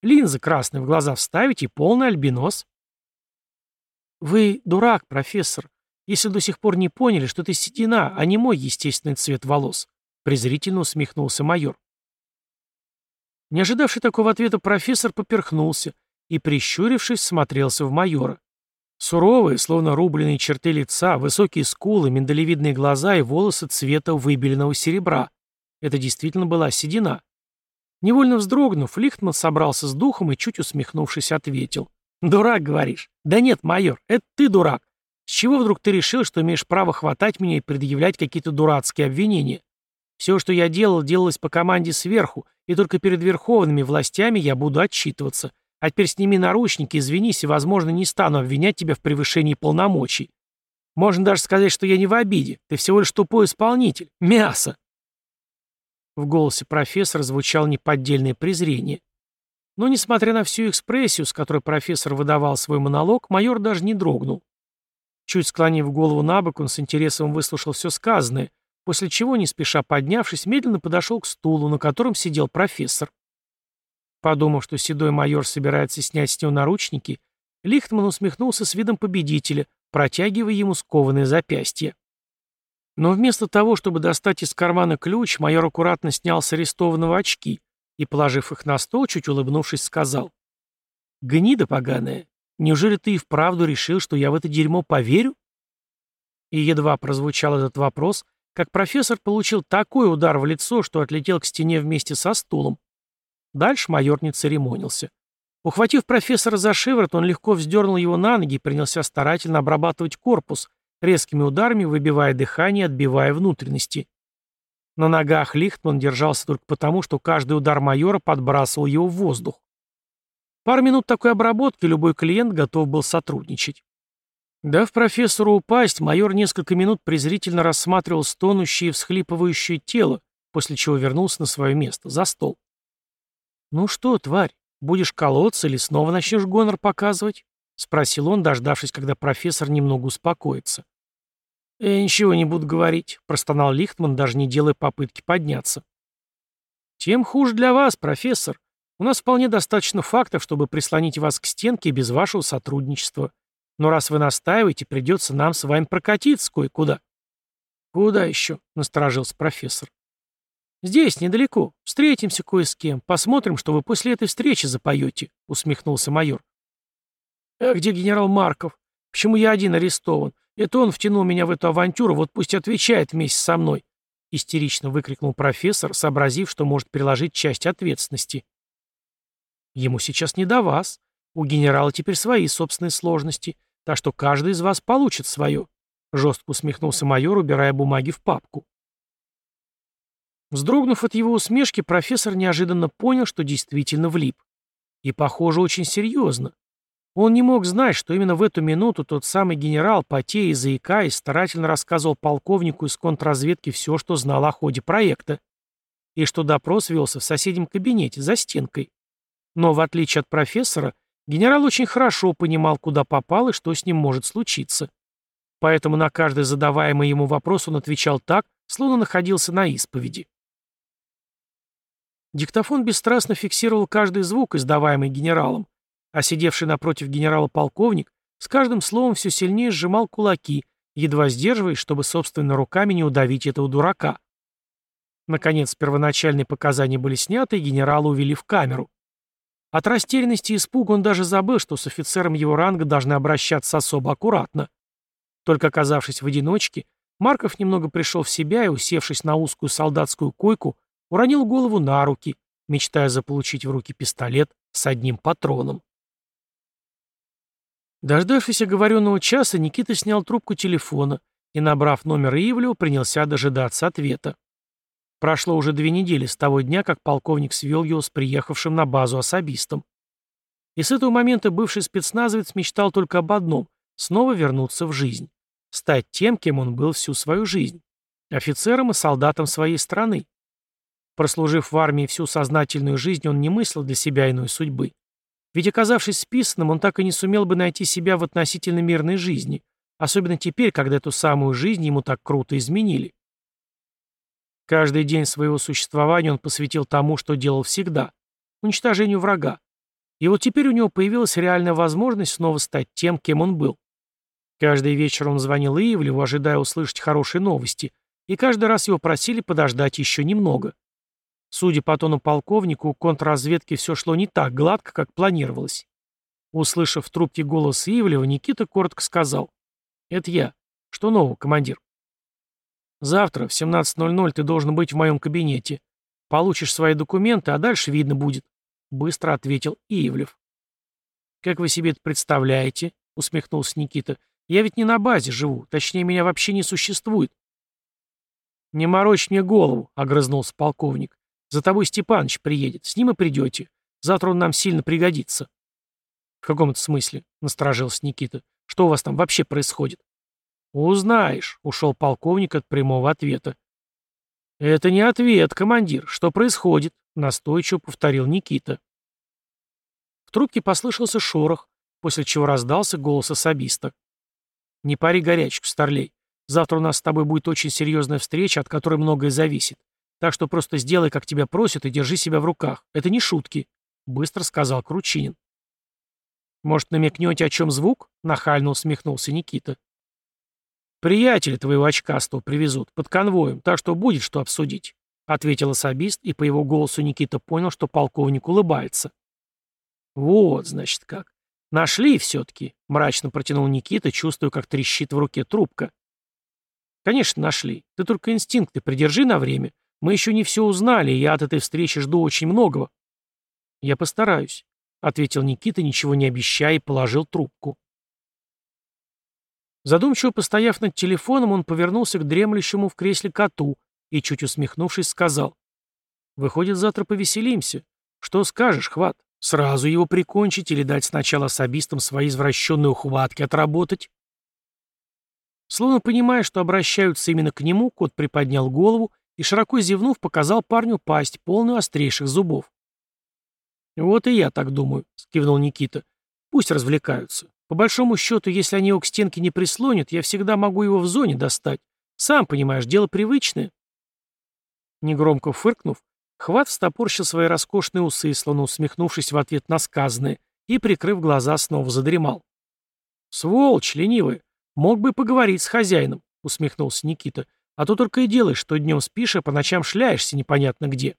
Линзы красные в глаза вставить и полный альбинос. Вы дурак, профессор, если до сих пор не поняли, что это седина, а не мой естественный цвет волос, презрительно усмехнулся майор. Не ожидавший такого ответа профессор поперхнулся и, прищурившись, смотрелся в майора. Суровые, словно рубленые черты лица, высокие скулы, миндалевидные глаза и волосы цвета выбеленного серебра. Это действительно была седина. Невольно вздрогнув, Лихтман собрался с духом и, чуть усмехнувшись, ответил. «Дурак, говоришь?» «Да нет, майор, это ты дурак. С чего вдруг ты решил, что имеешь право хватать меня и предъявлять какие-то дурацкие обвинения? Все, что я делал, делалось по команде сверху, и только перед верховными властями я буду отчитываться. А теперь сними наручники, извинись, и, возможно, не стану обвинять тебя в превышении полномочий. Можно даже сказать, что я не в обиде. Ты всего лишь тупой исполнитель. Мясо!» В голосе профессора звучало неподдельное презрение. Но, несмотря на всю экспрессию, с которой профессор выдавал свой монолог, майор даже не дрогнул. Чуть склонив голову на бок, он с интересом выслушал все сказанное, после чего, не спеша поднявшись, медленно подошел к стулу, на котором сидел профессор. Подумав, что седой майор собирается снять с него наручники, Лихтман усмехнулся с видом победителя, протягивая ему скованное запястье. Но вместо того, чтобы достать из кармана ключ, майор аккуратно снял с арестованного очки и, положив их на стол, чуть улыбнувшись, сказал. «Гнида поганая, неужели ты и вправду решил, что я в это дерьмо поверю?» И едва прозвучал этот вопрос, как профессор получил такой удар в лицо, что отлетел к стене вместе со стулом. Дальше майор не церемонился. Ухватив профессора за шиворот, он легко вздернул его на ноги и принялся старательно обрабатывать корпус, резкими ударами выбивая дыхание и отбивая внутренности. На ногах Лихтман держался только потому, что каждый удар майора подбрасывал его в воздух. Пару минут такой обработки любой клиент готов был сотрудничать. Дав профессору упасть, майор несколько минут презрительно рассматривал стонущее и всхлипывающее тело, после чего вернулся на свое место, за стол. «Ну что, тварь, будешь колоться или снова начнешь гонор показывать?» — спросил он, дождавшись, когда профессор немного успокоится. «Я ничего не буду говорить», — простонал Лихтман, даже не делая попытки подняться. «Тем хуже для вас, профессор. У нас вполне достаточно фактов, чтобы прислонить вас к стенке без вашего сотрудничества. Но раз вы настаиваете, придется нам с вами прокатиться кое-куда». «Куда еще?» — насторожился профессор. «Здесь, недалеко. Встретимся кое с кем. Посмотрим, что вы после этой встречи запоете», — усмехнулся майор. «А где генерал Марков? Почему я один арестован? Это он втянул меня в эту авантюру, вот пусть отвечает вместе со мной!» Истерично выкрикнул профессор, сообразив, что может приложить часть ответственности. «Ему сейчас не до вас. У генерала теперь свои собственные сложности, так что каждый из вас получит свое», жестко усмехнулся майор, убирая бумаги в папку. Вздрогнув от его усмешки, профессор неожиданно понял, что действительно влип. И, похоже, очень серьезно. Он не мог знать, что именно в эту минуту тот самый генерал, потея и заикаясь, старательно рассказывал полковнику из контрразведки все, что знал о ходе проекта, и что допрос велся в соседнем кабинете, за стенкой. Но, в отличие от профессора, Генерал очень хорошо понимал, куда попал и что с ним может случиться. Поэтому на каждый задаваемый ему вопрос он отвечал так, словно находился на исповеди. Диктофон бесстрастно фиксировал каждый звук, издаваемый генералом, а сидевший напротив генерала полковник с каждым словом все сильнее сжимал кулаки, едва сдерживаясь, чтобы собственными руками не удавить этого дурака. Наконец, первоначальные показания были сняты, и генерала увели в камеру. От растерянности и испуга он даже забыл, что с офицером его ранга должны обращаться особо аккуратно. Только оказавшись в одиночке, Марков немного пришел в себя и, усевшись на узкую солдатскую койку, уронил голову на руки, мечтая заполучить в руки пистолет с одним патроном. Дождавшись оговоренного часа, Никита снял трубку телефона и, набрав номер Ивлева, принялся дожидаться ответа. Прошло уже две недели с того дня, как полковник свел его с приехавшим на базу особистом. И с этого момента бывший спецназовец мечтал только об одном — снова вернуться в жизнь. Стать тем, кем он был всю свою жизнь. Офицером и солдатом своей страны. Прослужив в армии всю сознательную жизнь, он не мыслил для себя иной судьбы. Ведь оказавшись списанным, он так и не сумел бы найти себя в относительно мирной жизни, особенно теперь, когда эту самую жизнь ему так круто изменили. Каждый день своего существования он посвятил тому, что делал всегда – уничтожению врага. И вот теперь у него появилась реальная возможность снова стать тем, кем он был. Каждый вечер он звонил Ивлеву, ожидая услышать хорошие новости, и каждый раз его просили подождать еще немного. Судя по тону полковника, у контрразведки все шло не так гладко, как планировалось. Услышав в трубке голос Ивлева, Никита коротко сказал. «Это я. Что нового, командир?» Завтра в 17.00 ты должен быть в моем кабинете. Получишь свои документы, а дальше видно будет», — быстро ответил Иевлев. «Как вы себе это представляете?» — усмехнулся Никита. «Я ведь не на базе живу, точнее, меня вообще не существует». «Не морочь мне голову», — огрызнулся полковник. «За тобой Степаныч приедет, с ним и придете. Завтра он нам сильно пригодится». «В каком-то смысле?» — насторожился Никита. «Что у вас там вообще происходит?» «Узнаешь», — ушел полковник от прямого ответа. «Это не ответ, командир. Что происходит?» — настойчиво повторил Никита. В трубке послышался шорох, после чего раздался голос особиста. «Не пари горячку, старлей. Завтра у нас с тобой будет очень серьезная встреча, от которой многое зависит. Так что просто сделай, как тебя просят, и держи себя в руках. Это не шутки», — быстро сказал Кручинин. «Может, намекнете, о чем звук?» — нахально усмехнулся Никита. «Приятеля твоего очкастого привезут, под конвоем, так что будет что обсудить», — ответил особист, и по его голосу Никита понял, что полковник улыбается. «Вот, значит, как. Нашли все-таки», — мрачно протянул Никита, чувствуя, как трещит в руке трубка. «Конечно, нашли. Ты только инстинкты придержи на время. Мы еще не все узнали, и я от этой встречи жду очень многого». «Я постараюсь», — ответил Никита, ничего не обещая, и положил трубку. Задумчиво постояв над телефоном, он повернулся к дремлющему в кресле коту и, чуть усмехнувшись, сказал. «Выходит, завтра повеселимся. Что скажешь, Хват? Сразу его прикончить или дать сначала особистам свои извращенные ухватки отработать?» Словно понимая, что обращаются именно к нему, кот приподнял голову и, широко зевнув, показал парню пасть, полную острейших зубов. «Вот и я так думаю», — скивнул Никита. «Пусть развлекаются. По большому счету, если они его к стенке не прислонят, я всегда могу его в зоне достать. Сам понимаешь, дело привычное. Негромко фыркнув, Хват встопорщил свои роскошные усы, словно усмехнувшись в ответ на сказанное, и, прикрыв глаза, снова задремал. «Сволочь ленивая! Мог бы поговорить с хозяином», — усмехнулся Никита. «А то только и делаешь, что днем спишь, а по ночам шляешься непонятно где».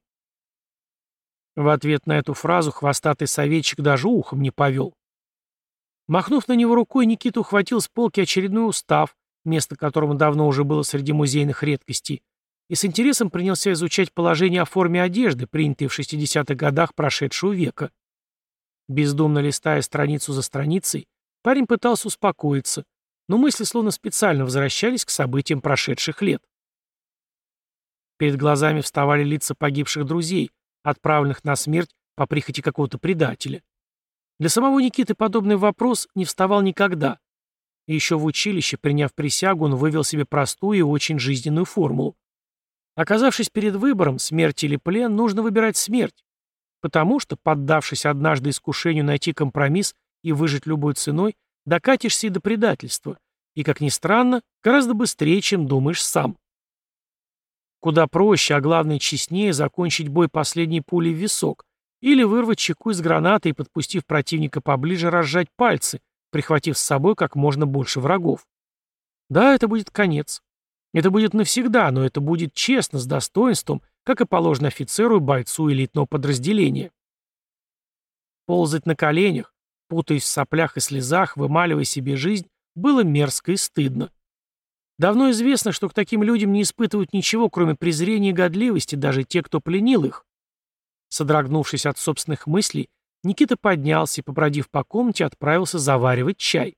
В ответ на эту фразу хвостатый советчик даже ухом не повел. Махнув на него рукой, Никита ухватил с полки очередной устав, место которому давно уже было среди музейных редкостей, и с интересом принялся изучать положение о форме одежды, принятой в 60-х годах прошедшего века. Бездумно листая страницу за страницей, парень пытался успокоиться, но мысли словно специально возвращались к событиям прошедших лет. Перед глазами вставали лица погибших друзей, отправленных на смерть по прихоти какого-то предателя. Для самого Никиты подобный вопрос не вставал никогда. И еще в училище, приняв присягу, он вывел себе простую и очень жизненную формулу. Оказавшись перед выбором, смерть или плен, нужно выбирать смерть. Потому что, поддавшись однажды искушению найти компромисс и выжить любой ценой, докатишься и до предательства. И, как ни странно, гораздо быстрее, чем думаешь сам. Куда проще, а главное честнее, закончить бой последней пулей в висок или вырвать чеку из гранаты и, подпустив противника поближе, разжать пальцы, прихватив с собой как можно больше врагов. Да, это будет конец. Это будет навсегда, но это будет честно, с достоинством, как и положено офицеру и бойцу элитного подразделения. Ползать на коленях, путаясь в соплях и слезах, вымаливая себе жизнь, было мерзко и стыдно. Давно известно, что к таким людям не испытывают ничего, кроме презрения и годливости, даже те, кто пленил их. Содрогнувшись от собственных мыслей, Никита поднялся и, побродив по комнате, отправился заваривать чай.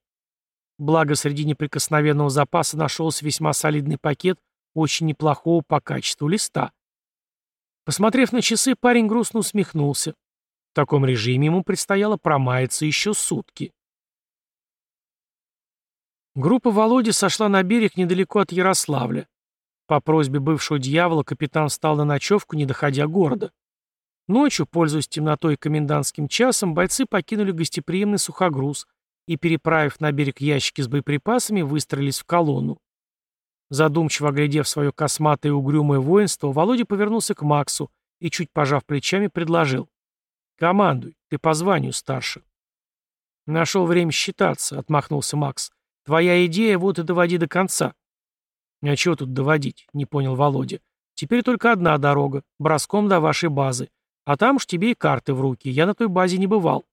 Благо, среди неприкосновенного запаса нашелся весьма солидный пакет очень неплохого по качеству листа. Посмотрев на часы, парень грустно усмехнулся. В таком режиме ему предстояло промаяться еще сутки. Группа Володи сошла на берег недалеко от Ярославля. По просьбе бывшего дьявола капитан встал на ночевку, не доходя города. Ночью, пользуясь темнотой и комендантским часом, бойцы покинули гостеприимный сухогруз и, переправив на берег ящики с боеприпасами, выстроились в колонну. Задумчиво оглядев свое косматое и угрюмое воинство, Володя повернулся к Максу и, чуть пожав плечами, предложил. «Командуй, ты по званию старше». «Нашел время считаться», — отмахнулся Макс. «Твоя идея вот и доводи до конца». «А чего тут доводить?» — не понял Володя. «Теперь только одна дорога, броском до вашей базы. А там уж тебе и карты в руки. Я на той базе не бывал».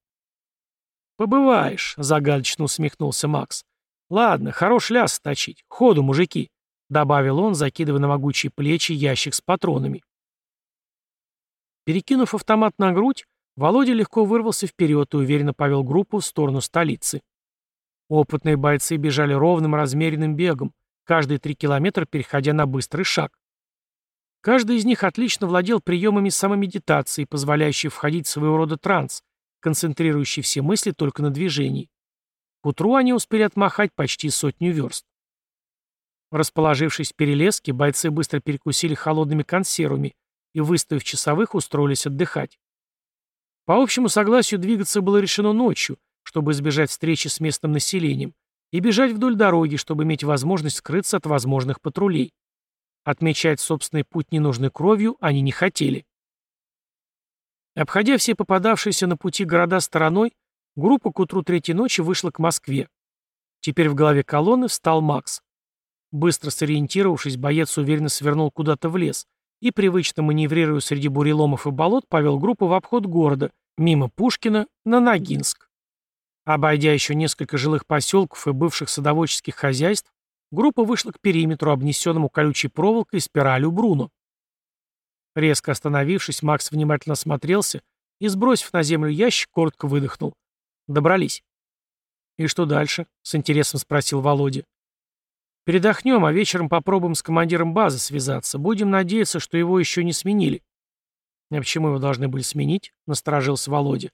«Побываешь», — загадочно усмехнулся Макс. «Ладно, хорош ляс точить. Ходу, мужики», — добавил он, закидывая на могучие плечи ящик с патронами. Перекинув автомат на грудь, Володя легко вырвался вперед и уверенно повел группу в сторону столицы. Опытные бойцы бежали ровным размеренным бегом, каждые три километра переходя на быстрый шаг. Каждый из них отлично владел приемами самомедитации, позволяющей входить в своего рода транс, концентрирующий все мысли только на движении. К утру они успели отмахать почти сотню верст. Расположившись в перелеске, бойцы быстро перекусили холодными консервами и, выставив часовых, устроились отдыхать. По общему согласию двигаться было решено ночью, чтобы избежать встречи с местным населением, и бежать вдоль дороги, чтобы иметь возможность скрыться от возможных патрулей. Отмечать собственный путь ненужной кровью они не хотели. Обходя все попадавшиеся на пути города стороной, группа к утру третьей ночи вышла к Москве. Теперь в голове колонны встал Макс. Быстро сориентировавшись, боец уверенно свернул куда-то в лес и, привычно маневрируя среди буреломов и болот, повел группу в обход города, мимо Пушкина, на Ногинск. Обойдя еще несколько жилых поселков и бывших садоводческих хозяйств, Группа вышла к периметру, обнесенному колючей проволокой и спиралью Бруно. Резко остановившись, Макс внимательно осмотрелся и, сбросив на землю ящик, коротко выдохнул. Добрались. «И что дальше?» — с интересом спросил Володя. «Передохнем, а вечером попробуем с командиром базы связаться. Будем надеяться, что его еще не сменили». «А почему его должны были сменить?» — насторожился Володя.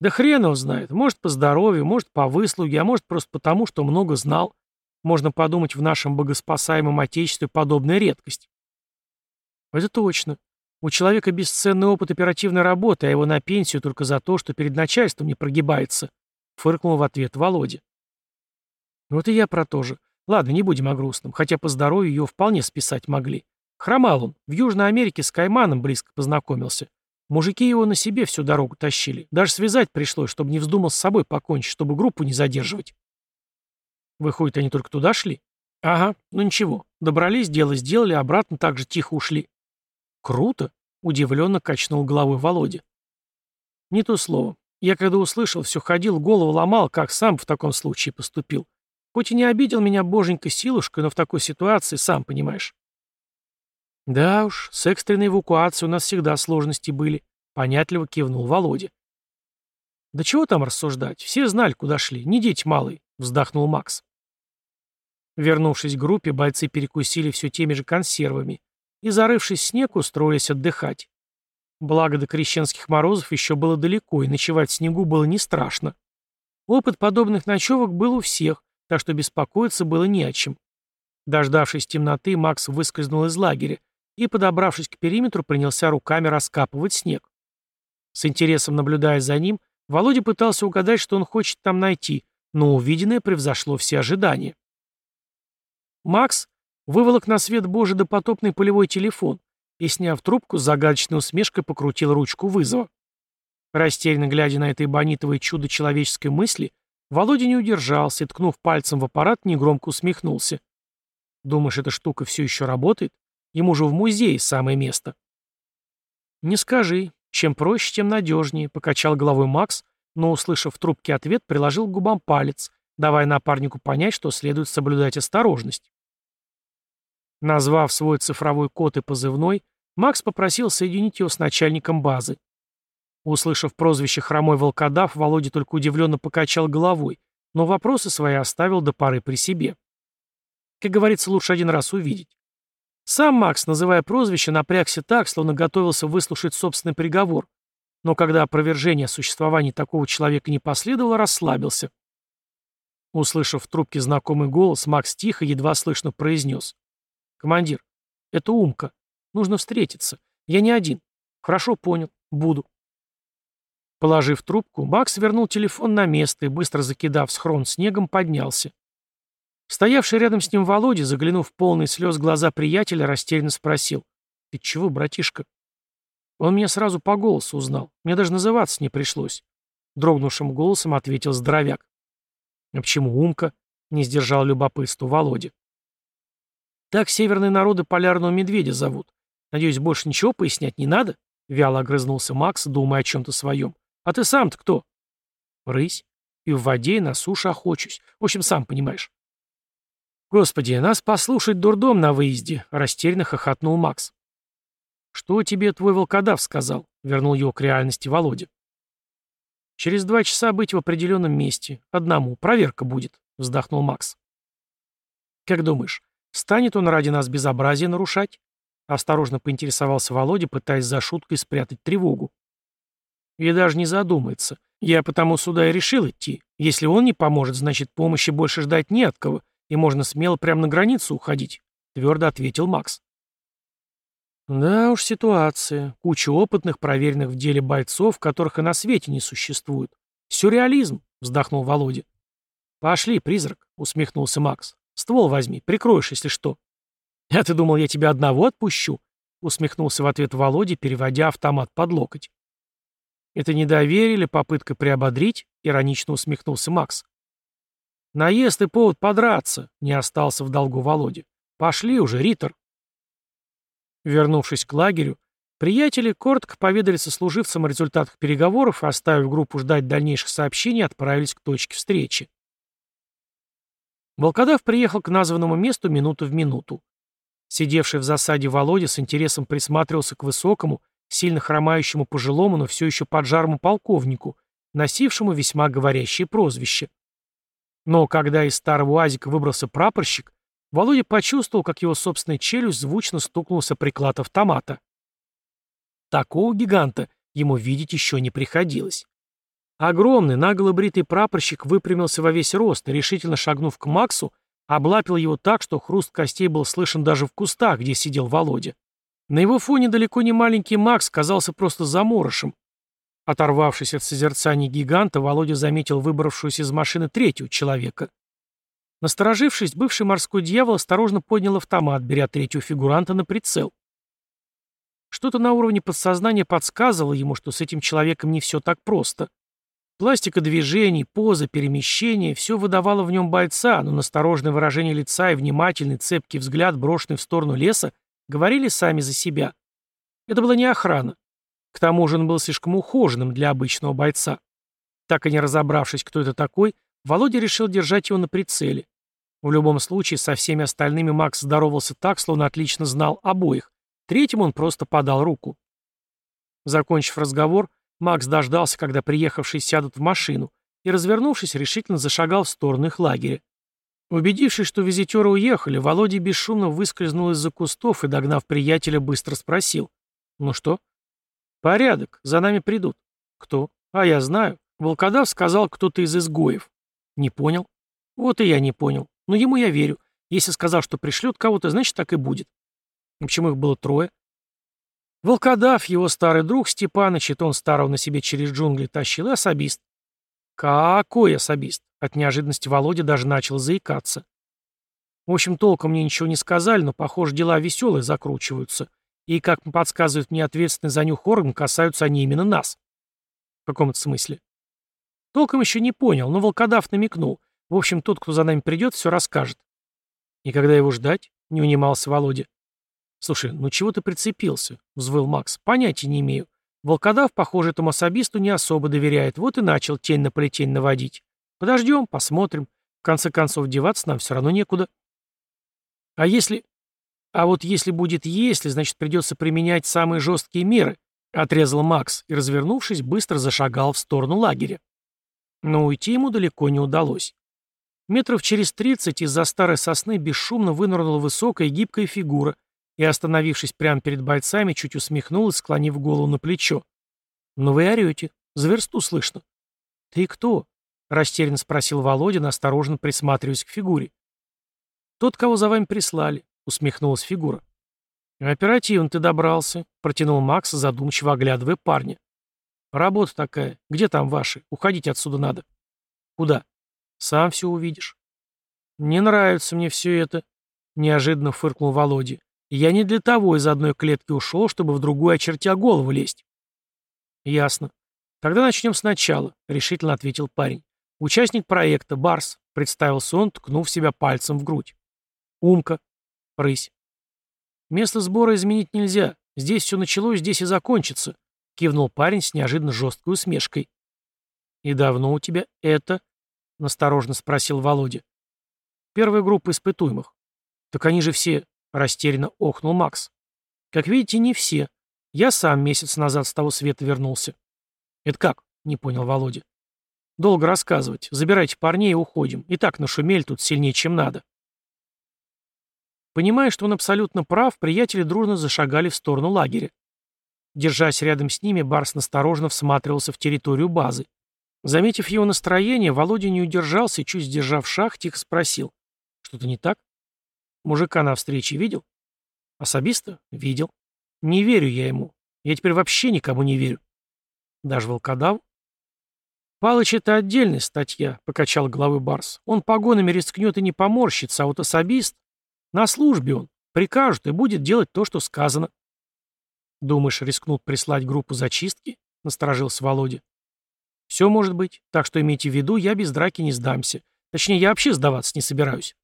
«Да хрен его знает. Может, по здоровью, может, по выслуге, а может, просто потому, что много знал. Можно подумать, в нашем богоспасаемом Отечестве подобная редкость. Это точно. У человека бесценный опыт оперативной работы, а его на пенсию только за то, что перед начальством не прогибается. Фыркнул в ответ Володя. Вот и я про то же. Ладно, не будем о грустном, хотя по здоровью ее вполне списать могли. Хромал он, в Южной Америке с Кайманом близко познакомился. Мужики его на себе всю дорогу тащили. Даже связать пришлось, чтобы не вздумал с собой покончить, чтобы группу не задерживать. Выходит, они только туда шли? Ага, ну ничего. Добрались, дело сделали, обратно так же тихо ушли. Круто, удивленно качнул головой Володя. Не то слово. Я когда услышал, все ходил, голову ломал, как сам в таком случае поступил. Хоть и не обидел меня боженька силушкой, но в такой ситуации, сам понимаешь. Да уж, с экстренной эвакуацией у нас всегда сложности были, понятливо кивнул Володя. Да чего там рассуждать, все знали, куда шли, не дети малые, вздохнул Макс. Вернувшись к группе, бойцы перекусили все теми же консервами и, зарывшись в снег, устроились отдыхать. Благо до крещенских морозов еще было далеко, и ночевать в снегу было не страшно. Опыт подобных ночевок был у всех, так что беспокоиться было не о чем. Дождавшись темноты, Макс выскользнул из лагеря и, подобравшись к периметру, принялся руками раскапывать снег. С интересом наблюдая за ним, Володя пытался угадать, что он хочет там найти, но увиденное превзошло все ожидания. Макс выволок на свет Божий допотопный полевой телефон и, сняв трубку, загадочной усмешкой покрутил ручку вызова. Растерянно глядя на это эбонитовое чудо человеческой мысли, Володя не удержался и, ткнув пальцем в аппарат, негромко усмехнулся. «Думаешь, эта штука все еще работает? Ему же в музее самое место». «Не скажи. Чем проще, тем надежнее», — покачал головой Макс, но, услышав в трубке ответ, приложил к губам палец, давая напарнику понять, что следует соблюдать осторожность. Назвав свой цифровой код и позывной, Макс попросил соединить его с начальником базы. Услышав прозвище «Хромой волкодав», Володя только удивленно покачал головой, но вопросы свои оставил до поры при себе. Как говорится, лучше один раз увидеть. Сам Макс, называя прозвище, напрягся так, словно готовился выслушать собственный приговор, но когда опровержение о существовании такого человека не последовало, расслабился. Услышав в трубке знакомый голос, Макс тихо, едва слышно произнес. «Командир, это Умка. Нужно встретиться. Я не один. Хорошо понял. Буду». Положив трубку, Макс вернул телефон на место и, быстро закидав схрон снегом, поднялся. Стоявший рядом с ним Володя, заглянув в полный слез глаза приятеля, растерянно спросил. «Ты чего, братишка?» Он меня сразу по голосу узнал. Мне даже называться не пришлось. Дрогнувшим голосом ответил здоровяк. «А почему Умка?» — не сдержал любопытство Володя. «Так северные народы полярного медведя зовут. Надеюсь, больше ничего пояснять не надо?» — вяло огрызнулся Макс, думая о чем-то своем. А ты сам-то кто? Рысь. И в воде, и на суше охочусь. В общем, сам понимаешь. Господи, нас послушать дурдом на выезде, растерянно хохотнул Макс. Что тебе твой волкодав сказал? Вернул его к реальности Володя. Через два часа быть в определенном месте. Одному. Проверка будет, вздохнул Макс. Как думаешь, станет он ради нас безобразие нарушать? Осторожно поинтересовался Володя, пытаясь за шуткой спрятать тревогу. И даже не задумается. Я потому сюда и решил идти. Если он не поможет, значит, помощи больше ждать не от кого, и можно смело прямо на границу уходить», — твердо ответил Макс. «Да уж ситуация. Куча опытных, проверенных в деле бойцов, которых и на свете не существует. Сюрреализм», — вздохнул Володя. «Пошли, призрак», — усмехнулся Макс. «Ствол возьми, прикроешь, если что». «А ты думал, я тебя одного отпущу?» — усмехнулся в ответ Володя, переводя автомат под локоть. «Это недоверие или попытка приободрить?» — иронично усмехнулся Макс. «Наезд и повод подраться», — не остался в долгу Володя. «Пошли уже, Риттер». Вернувшись к лагерю, приятели коротко поведали сослуживцам о результатах переговоров и, оставив группу ждать дальнейших сообщений, отправились к точке встречи. Волкодав приехал к названному месту минуту в минуту. Сидевший в засаде Володя с интересом присматривался к высокому, сильно хромающему пожилому, но все еще поджарому полковнику, носившему весьма говорящее прозвище. Но когда из старого уазика выбрался прапорщик, Володя почувствовал, как его собственная челюсть звучно стукнулся приклад автомата. Такого гиганта ему видеть еще не приходилось. Огромный, нагло бритый прапорщик выпрямился во весь рост и, решительно шагнув к Максу, облапил его так, что хруст костей был слышен даже в кустах, где сидел Володя. На его фоне далеко не маленький Макс казался просто заморышем. Оторвавшись от созерцания гиганта, Володя заметил выбравшуюся из машины третьего человека. Насторожившись, бывший морской дьявол осторожно поднял автомат, беря третьего фигуранта на прицел. Что-то на уровне подсознания подсказывало ему, что с этим человеком не все так просто. Пластика движений, поза, перемещения — все выдавало в нем бойца, но настороженное выражение лица и внимательный, цепкий взгляд, брошенный в сторону леса, говорили сами за себя. Это была не охрана. К тому же он был слишком ухоженным для обычного бойца. Так и не разобравшись, кто это такой, Володя решил держать его на прицеле. В любом случае, со всеми остальными Макс здоровался так, словно отлично знал обоих. Третьему он просто подал руку. Закончив разговор, Макс дождался, когда приехавшие сядут в машину, и, развернувшись, решительно зашагал в сторону их лагеря. Убедившись, что визитеры уехали, Володя бесшумно выскользнул из-за кустов и, догнав приятеля, быстро спросил. «Ну что?» «Порядок. За нами придут». «Кто?» «А я знаю. Волкодав сказал кто-то из изгоев». «Не понял?» «Вот и я не понял. Но ему я верю. Если сказал, что пришлет кого-то, значит, так и будет». «Почему их было трое?» Волкодав, его старый друг Степаныч, и он старого на себе через джунгли тащил, и особист. Какой особист? От неожиданности Володя даже начал заикаться. В общем, толком мне ничего не сказали, но, похоже, дела веселые закручиваются. И, как подсказывает мне ответственный за нюх орган, касаются они именно нас. В каком-то смысле. Толком еще не понял, но волкодав намекнул. В общем, тот, кто за нами придет, все расскажет. И когда его ждать? Не унимался Володя. Слушай, ну чего ты прицепился? Взвыл Макс. Понятия не имею. Волкодав, похоже, этому особисту не особо доверяет. Вот и начал тень на плетень наводить. Подождем, посмотрим. В конце концов, деваться нам все равно некуда. А если... А вот если будет «если», значит, придется применять самые жесткие меры, отрезал Макс и, развернувшись, быстро зашагал в сторону лагеря. Но уйти ему далеко не удалось. Метров через тридцать из-за старой сосны бесшумно вынырнула высокая гибкая фигура и, остановившись прямо перед бойцами, чуть усмехнулась, склонив голову на плечо. «Но вы орете. За версту слышно». «Ты кто?» — растерянно спросил Володя, осторожно присматриваясь к фигуре. «Тот, кого за вами прислали», — усмехнулась фигура. «Оперативно ты добрался», — протянул Макс, задумчиво оглядывая парня. «Работа такая. Где там ваши? Уходить отсюда надо». «Куда?» «Сам все увидишь». «Не нравится мне все это», — неожиданно фыркнул Володя. «Я не для того из одной клетки ушел, чтобы в другую очертя голову лезть». «Ясно. Тогда начнем сначала», — решительно ответил парень. «Участник проекта, Барс», — представился он, ткнув себя пальцем в грудь. Умка. Рысь. Место сбора изменить нельзя. Здесь все началось, здесь и закончится. Кивнул парень с неожиданно жесткой усмешкой. И давно у тебя это? Насторожно спросил Володя. Первая группа испытуемых. Так они же все... Растерянно охнул Макс. Как видите, не все. Я сам месяц назад с того света вернулся. Это как? Не понял Володя. Долго рассказывать. Забирайте парней и уходим. И так нашумель тут сильнее, чем надо. Понимая, что он абсолютно прав, приятели дружно зашагали в сторону лагеря. Держась рядом с ними, Барс насторожно всматривался в территорию базы. Заметив его настроение, Володя не удержался и, чуть сдержав шаг, тихо спросил. «Что-то не так?» «Мужика на встрече видел?» «Особисто?» «Видел». «Не верю я ему. Я теперь вообще никому не верю». «Даже волкодав?» «Палыч — это отдельная статья», — покачал головой Барс. «Он погонами рискнет и не поморщится, а вот особист на службе он. Прикажут и будет делать то, что сказано. Думаешь, рискнут прислать группу зачистки? Насторожился Володя. Все может быть, так что имейте в виду, я без драки не сдамся. Точнее, я вообще сдаваться не собираюсь.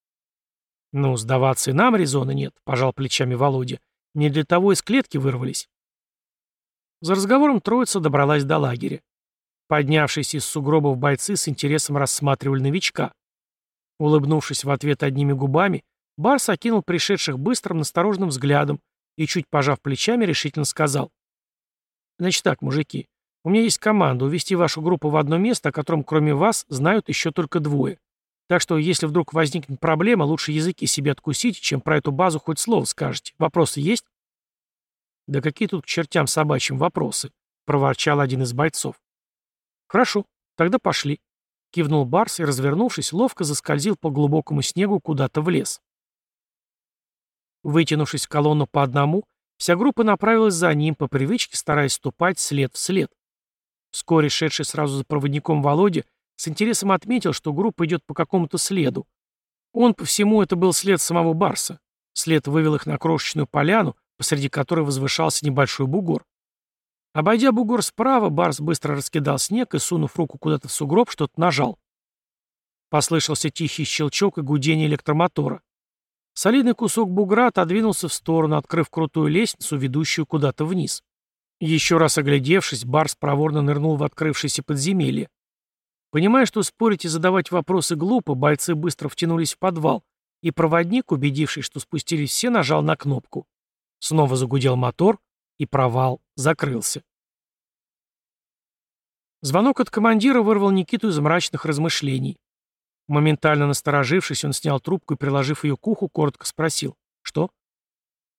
Ну, сдаваться и нам резона нет, пожал плечами Володя. Не для того из клетки вырвались. За разговором троица добралась до лагеря. Поднявшиеся из сугробов бойцы с интересом рассматривали новичка. Улыбнувшись в ответ одними губами, Барс окинул пришедших быстрым, настороженным взглядом и, чуть пожав плечами, решительно сказал. «Значит так, мужики, у меня есть команда увести вашу группу в одно место, о котором кроме вас знают еще только двое. Так что, если вдруг возникнет проблема, лучше языки себе откусить, чем про эту базу хоть слово скажете. Вопросы есть?» «Да какие тут к чертям собачьим вопросы?» — проворчал один из бойцов. «Хорошо, тогда пошли», — кивнул Барс и, развернувшись, ловко заскользил по глубокому снегу куда-то в лес. Вытянувшись в колонну по одному, вся группа направилась за ним, по привычке стараясь ступать след в след. Вскоре шедший сразу за проводником Володя с интересом отметил, что группа идет по какому-то следу. Он по всему это был след самого Барса. След вывел их на крошечную поляну, посреди которой возвышался небольшой бугор. Обойдя бугор справа, Барс быстро раскидал снег и, сунув руку куда-то в сугроб, что-то нажал. Послышался тихий щелчок и гудение электромотора. Солидный кусок бугра отодвинулся в сторону, открыв крутую лестницу, ведущую куда-то вниз. Еще раз оглядевшись, Барс проворно нырнул в открывшееся подземелье. Понимая, что спорить и задавать вопросы глупо, бойцы быстро втянулись в подвал, и проводник, убедившись, что спустились все, нажал на кнопку. Снова загудел мотор, и провал закрылся. Звонок от командира вырвал Никиту из мрачных размышлений. Моментально насторожившись, он снял трубку и, приложив ее к уху, коротко спросил. «Что?»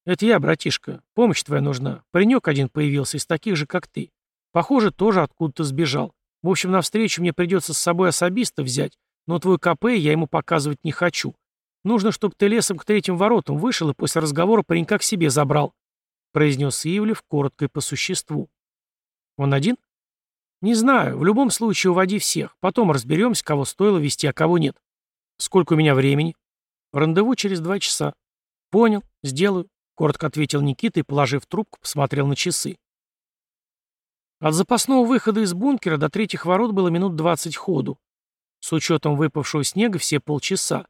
«Это я, братишка. Помощь твоя нужна. Паренек один появился из таких же, как ты. Похоже, тоже откуда-то сбежал. В общем, навстречу мне придется с собой особиста взять, но твой КП я ему показывать не хочу. Нужно, чтобы ты лесом к третьим воротам вышел и после разговора паренька к себе забрал». произнес Ивлев коротко и по существу. Он один? Не знаю, в любом случае уводи всех, потом разберемся, кого стоило вести, а кого нет. Сколько у меня времени? Рандеву через два часа. Понял, сделаю, коротко ответил Никита и, положив трубку, посмотрел на часы. От запасного выхода из бункера до третьих ворот было минут двадцать ходу. С учетом выпавшего снега все полчаса.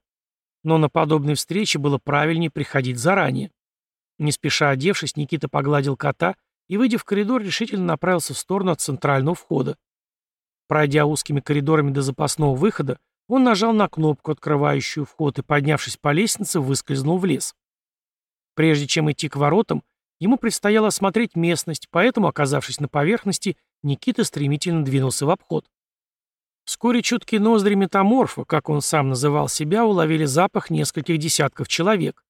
Но на подобные встречи было правильнее приходить заранее. Не спеша одевшись, Никита погладил кота и, выйдя в коридор, решительно направился в сторону от центрального входа. Пройдя узкими коридорами до запасного выхода, он нажал на кнопку, открывающую вход, и, поднявшись по лестнице, выскользнул в лес. Прежде чем идти к воротам, ему предстояло осмотреть местность, поэтому, оказавшись на поверхности, Никита стремительно двинулся в обход. Вскоре чуткие ноздри метаморфа, как он сам называл себя, уловили запах нескольких десятков человек.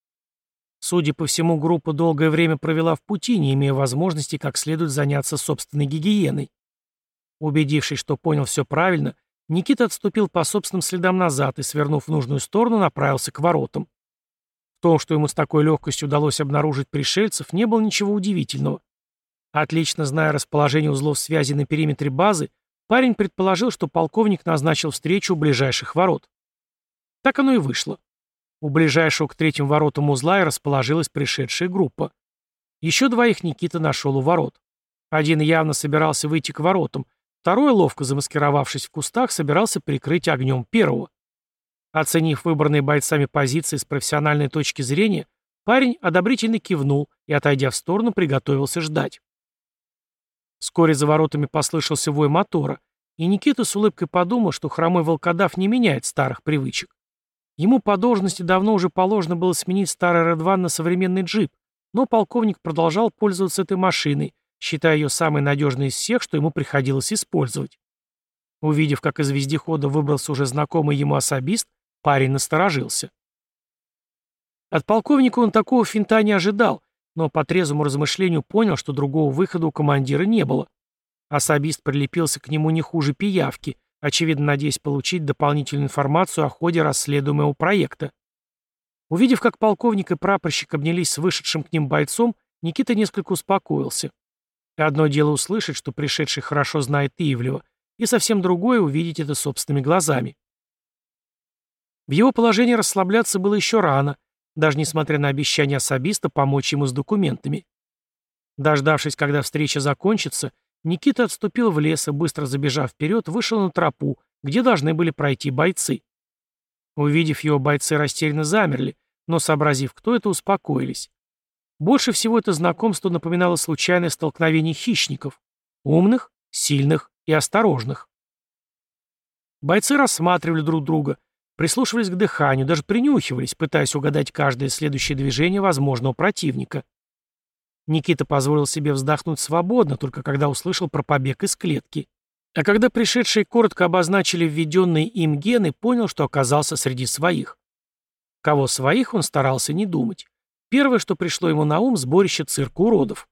Судя по всему, группа долгое время провела в пути, не имея возможности как следует заняться собственной гигиеной. Убедившись, что понял все правильно, Никита отступил по собственным следам назад и, свернув в нужную сторону, направился к воротам. В том, что ему с такой легкостью удалось обнаружить пришельцев, не было ничего удивительного. Отлично зная расположение узлов связи на периметре базы, парень предположил, что полковник назначил встречу у ближайших ворот. Так оно и вышло. У ближайшего к третьим воротам узла и расположилась пришедшая группа. Еще двоих Никита нашел у ворот. Один явно собирался выйти к воротам, второй, ловко замаскировавшись в кустах, собирался прикрыть огнем первого. Оценив выбранные бойцами позиции с профессиональной точки зрения, парень одобрительно кивнул и, отойдя в сторону, приготовился ждать. Вскоре за воротами послышался вой мотора, и Никита с улыбкой подумал, что хромой волкодав не меняет старых привычек. Ему по должности давно уже положено было сменить старый Редван на современный джип, но полковник продолжал пользоваться этой машиной, считая ее самой надежной из всех, что ему приходилось использовать. Увидев, как из вездехода выбрался уже знакомый ему особист, парень насторожился. От полковника он такого финта не ожидал, но по трезвому размышлению понял, что другого выхода у командира не было. Особист прилепился к нему не хуже пиявки, очевидно надеясь получить дополнительную информацию о ходе расследуемого проекта. Увидев, как полковник и прапорщик обнялись с вышедшим к ним бойцом, Никита несколько успокоился. Одно дело услышать, что пришедший хорошо знает Ивлева, и совсем другое — увидеть это собственными глазами. В его положении расслабляться было еще рано, даже несмотря на обещание особиста помочь ему с документами. Дождавшись, когда встреча закончится, Никита отступил в лес и, быстро забежав вперед, вышел на тропу, где должны были пройти бойцы. Увидев его, бойцы растерянно замерли, но, сообразив, кто это, успокоились. Больше всего это знакомство напоминало случайное столкновение хищников. Умных, сильных и осторожных. Бойцы рассматривали друг друга, прислушивались к дыханию, даже принюхивались, пытаясь угадать каждое следующее движение возможного противника. Никита позволил себе вздохнуть свободно, только когда услышал про побег из клетки. А когда пришедшие коротко обозначили введенные им гены, понял, что оказался среди своих. Кого своих, он старался не думать. Первое, что пришло ему на ум, сборище цирка уродов.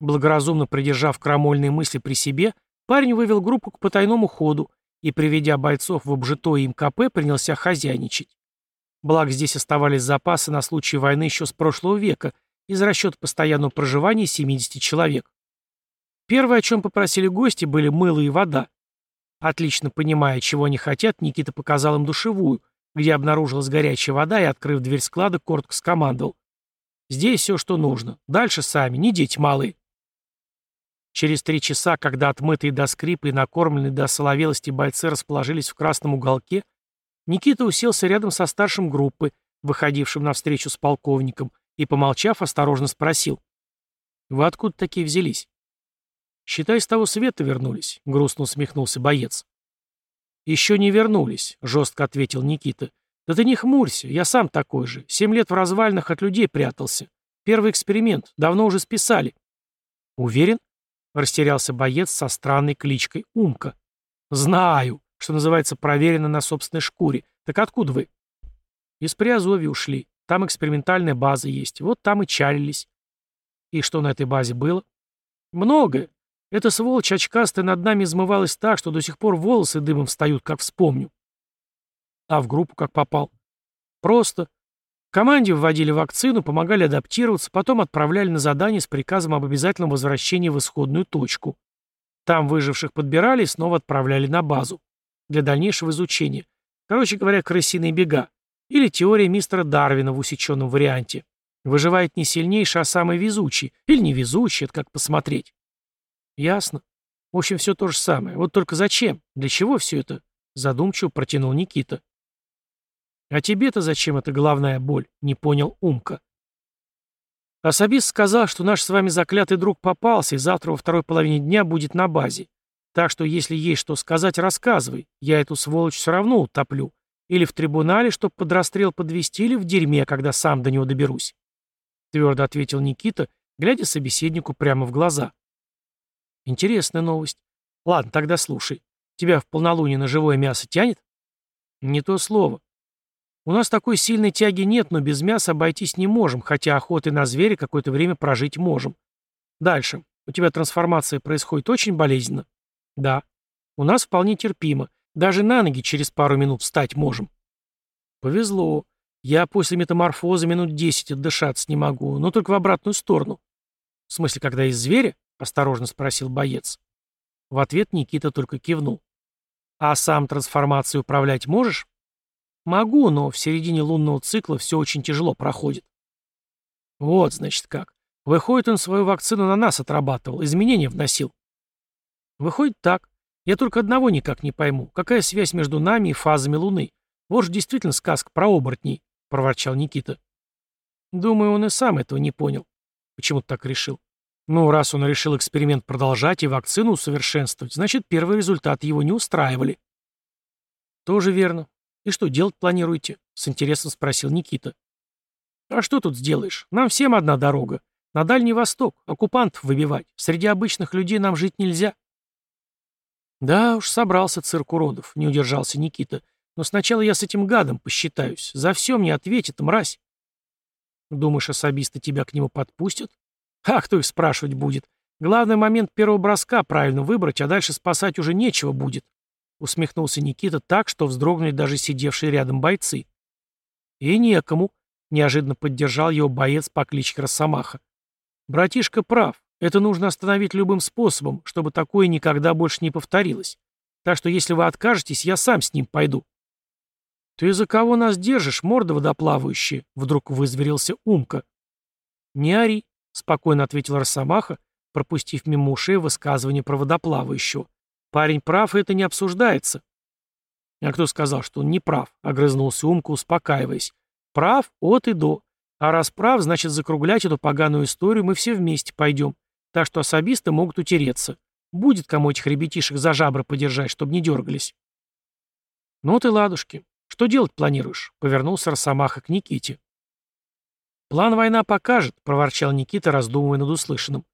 Благоразумно придержав крамольные мысли при себе, парень вывел группу к потайному ходу и, приведя бойцов в обжитое им КП, принялся хозяйничать. Благо здесь оставались запасы на случай войны еще с прошлого века, из расчета постоянного проживания 70 человек. Первое, о чем попросили гости, были мыло и вода. Отлично понимая, чего они хотят, Никита показал им душевую, где обнаружилась горячая вода и, открыв дверь склада, коротко скомандовал. «Здесь все, что нужно. Дальше сами, не дети малые». Через три часа, когда отмытые до скрипа и накормленные до соловелости бойцы расположились в красном уголке, Никита уселся рядом со старшим группы, выходившим навстречу с полковником, и, помолчав, осторожно спросил. «Вы откуда такие взялись?» «Считай, с того света вернулись», — грустно усмехнулся боец. «Еще не вернулись», — жестко ответил Никита. «Да ты не хмурься, я сам такой же. Семь лет в развалинах от людей прятался. Первый эксперимент, давно уже списали». «Уверен?» — растерялся боец со странной кличкой Умка. «Знаю, что называется проверено на собственной шкуре. Так откуда вы?» «Из Приазовья ушли. Там экспериментальная база есть. Вот там и чалились. И что на этой базе было? Многое. Эта сволочь очкастая над нами измывалась так, что до сих пор волосы дымом встают, как вспомню. А в группу как попал? Просто. команде вводили вакцину, помогали адаптироваться, потом отправляли на задание с приказом об обязательном возвращении в исходную точку. Там выживших подбирали и снова отправляли на базу. Для дальнейшего изучения. Короче говоря, крысиные бега. Или теория мистера Дарвина в усеченном варианте. Выживает не сильнейший, а самый везучий. Или невезучий, это как посмотреть. Ясно. В общем, все то же самое. Вот только зачем? Для чего все это? Задумчиво протянул Никита. А тебе-то зачем эта головная боль? Не понял Умка. Особист сказал, что наш с вами заклятый друг попался, и завтра во второй половине дня будет на базе. Так что, если есть что сказать, рассказывай. Я эту сволочь все равно утоплю. Или в трибунале, чтоб под расстрел подвести, или в дерьме, когда сам до него доберусь. Твердо ответил Никита, глядя собеседнику прямо в глаза. Интересная новость. Ладно, тогда слушай. Тебя в полнолуние на живое мясо тянет? Не то слово. У нас такой сильной тяги нет, но без мяса обойтись не можем, хотя охоты на зверя какое-то время прожить можем. Дальше. У тебя трансформация происходит очень болезненно. Да. У нас вполне терпимо. Даже на ноги через пару минут встать можем. Повезло. Я после метаморфоза минут десять отдышаться не могу, но только в обратную сторону. В смысле, когда из зверя? Осторожно спросил боец. В ответ Никита только кивнул. А сам трансформацией управлять можешь? Могу, но в середине лунного цикла все очень тяжело проходит. Вот, значит, как. Выходит, он свою вакцину на нас отрабатывал, изменения вносил. Выходит так. Я только одного никак не пойму. Какая связь между нами и фазами Луны? Вот же действительно сказка про оборотней, проворчал Никита. Думаю, он и сам этого не понял. Почему так решил? Ну, раз он решил эксперимент продолжать и вакцину усовершенствовать, значит, первые результаты его не устраивали. Тоже верно. И что делать планируете? С интересом спросил Никита. А что тут сделаешь? Нам всем одна дорога. На Дальний Восток, оккупантов выбивать. Среди обычных людей нам жить нельзя. Да уж, собрался цирк уродов, не удержался Никита. Но сначала я с этим гадом посчитаюсь. За все мне ответит, мразь. Думаешь, особисты тебя к нему подпустят? А кто их спрашивать будет? Главный момент первого броска правильно выбрать, а дальше спасать уже нечего будет. Усмехнулся Никита так, что вздрогнули даже сидевшие рядом бойцы. И некому, неожиданно поддержал его боец по кличке Росомаха. Братишка прав. Это нужно остановить любым способом, чтобы такое никогда больше не повторилось. Так что если вы откажетесь, я сам с ним пойду. «Ты за кого нас держишь, морда водоплавающая?» — вдруг вызверился Умка. «Не ори», — спокойно ответил Росомаха, пропустив мимо ушей высказывание про водоплавающего. «Парень прав, и это не обсуждается». «А кто сказал, что он не прав?» — огрызнулся Умка, успокаиваясь. «Прав от и до. А раз прав, значит, закруглять эту поганую историю мы все вместе пойдем. Так что особисты могут утереться. Будет кому этих ребятишек за жабры подержать, чтобы не дергались. Ну ты, ладушки, что делать планируешь? Повернулся Росомаха к Никите. План война покажет, проворчал Никита, раздумывая над услышанным.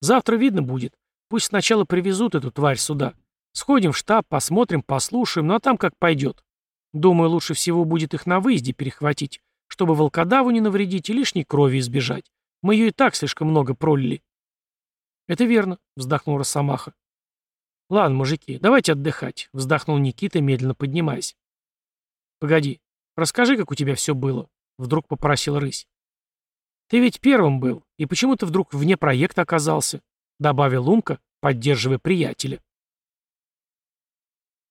Завтра видно будет. Пусть сначала привезут эту тварь сюда. Сходим в штаб, посмотрим, послушаем, ну а там как пойдет. Думаю, лучше всего будет их на выезде перехватить, чтобы волкодаву не навредить и лишней крови избежать. Мы ее и так слишком много пролили. «Это верно», — вздохнул Росомаха. «Ладно, мужики, давайте отдыхать», — вздохнул Никита, медленно поднимаясь. «Погоди, расскажи, как у тебя все было», — вдруг попросил рысь. «Ты ведь первым был, и почему ты вдруг вне проекта оказался?» — добавил Умка, поддерживая приятеля.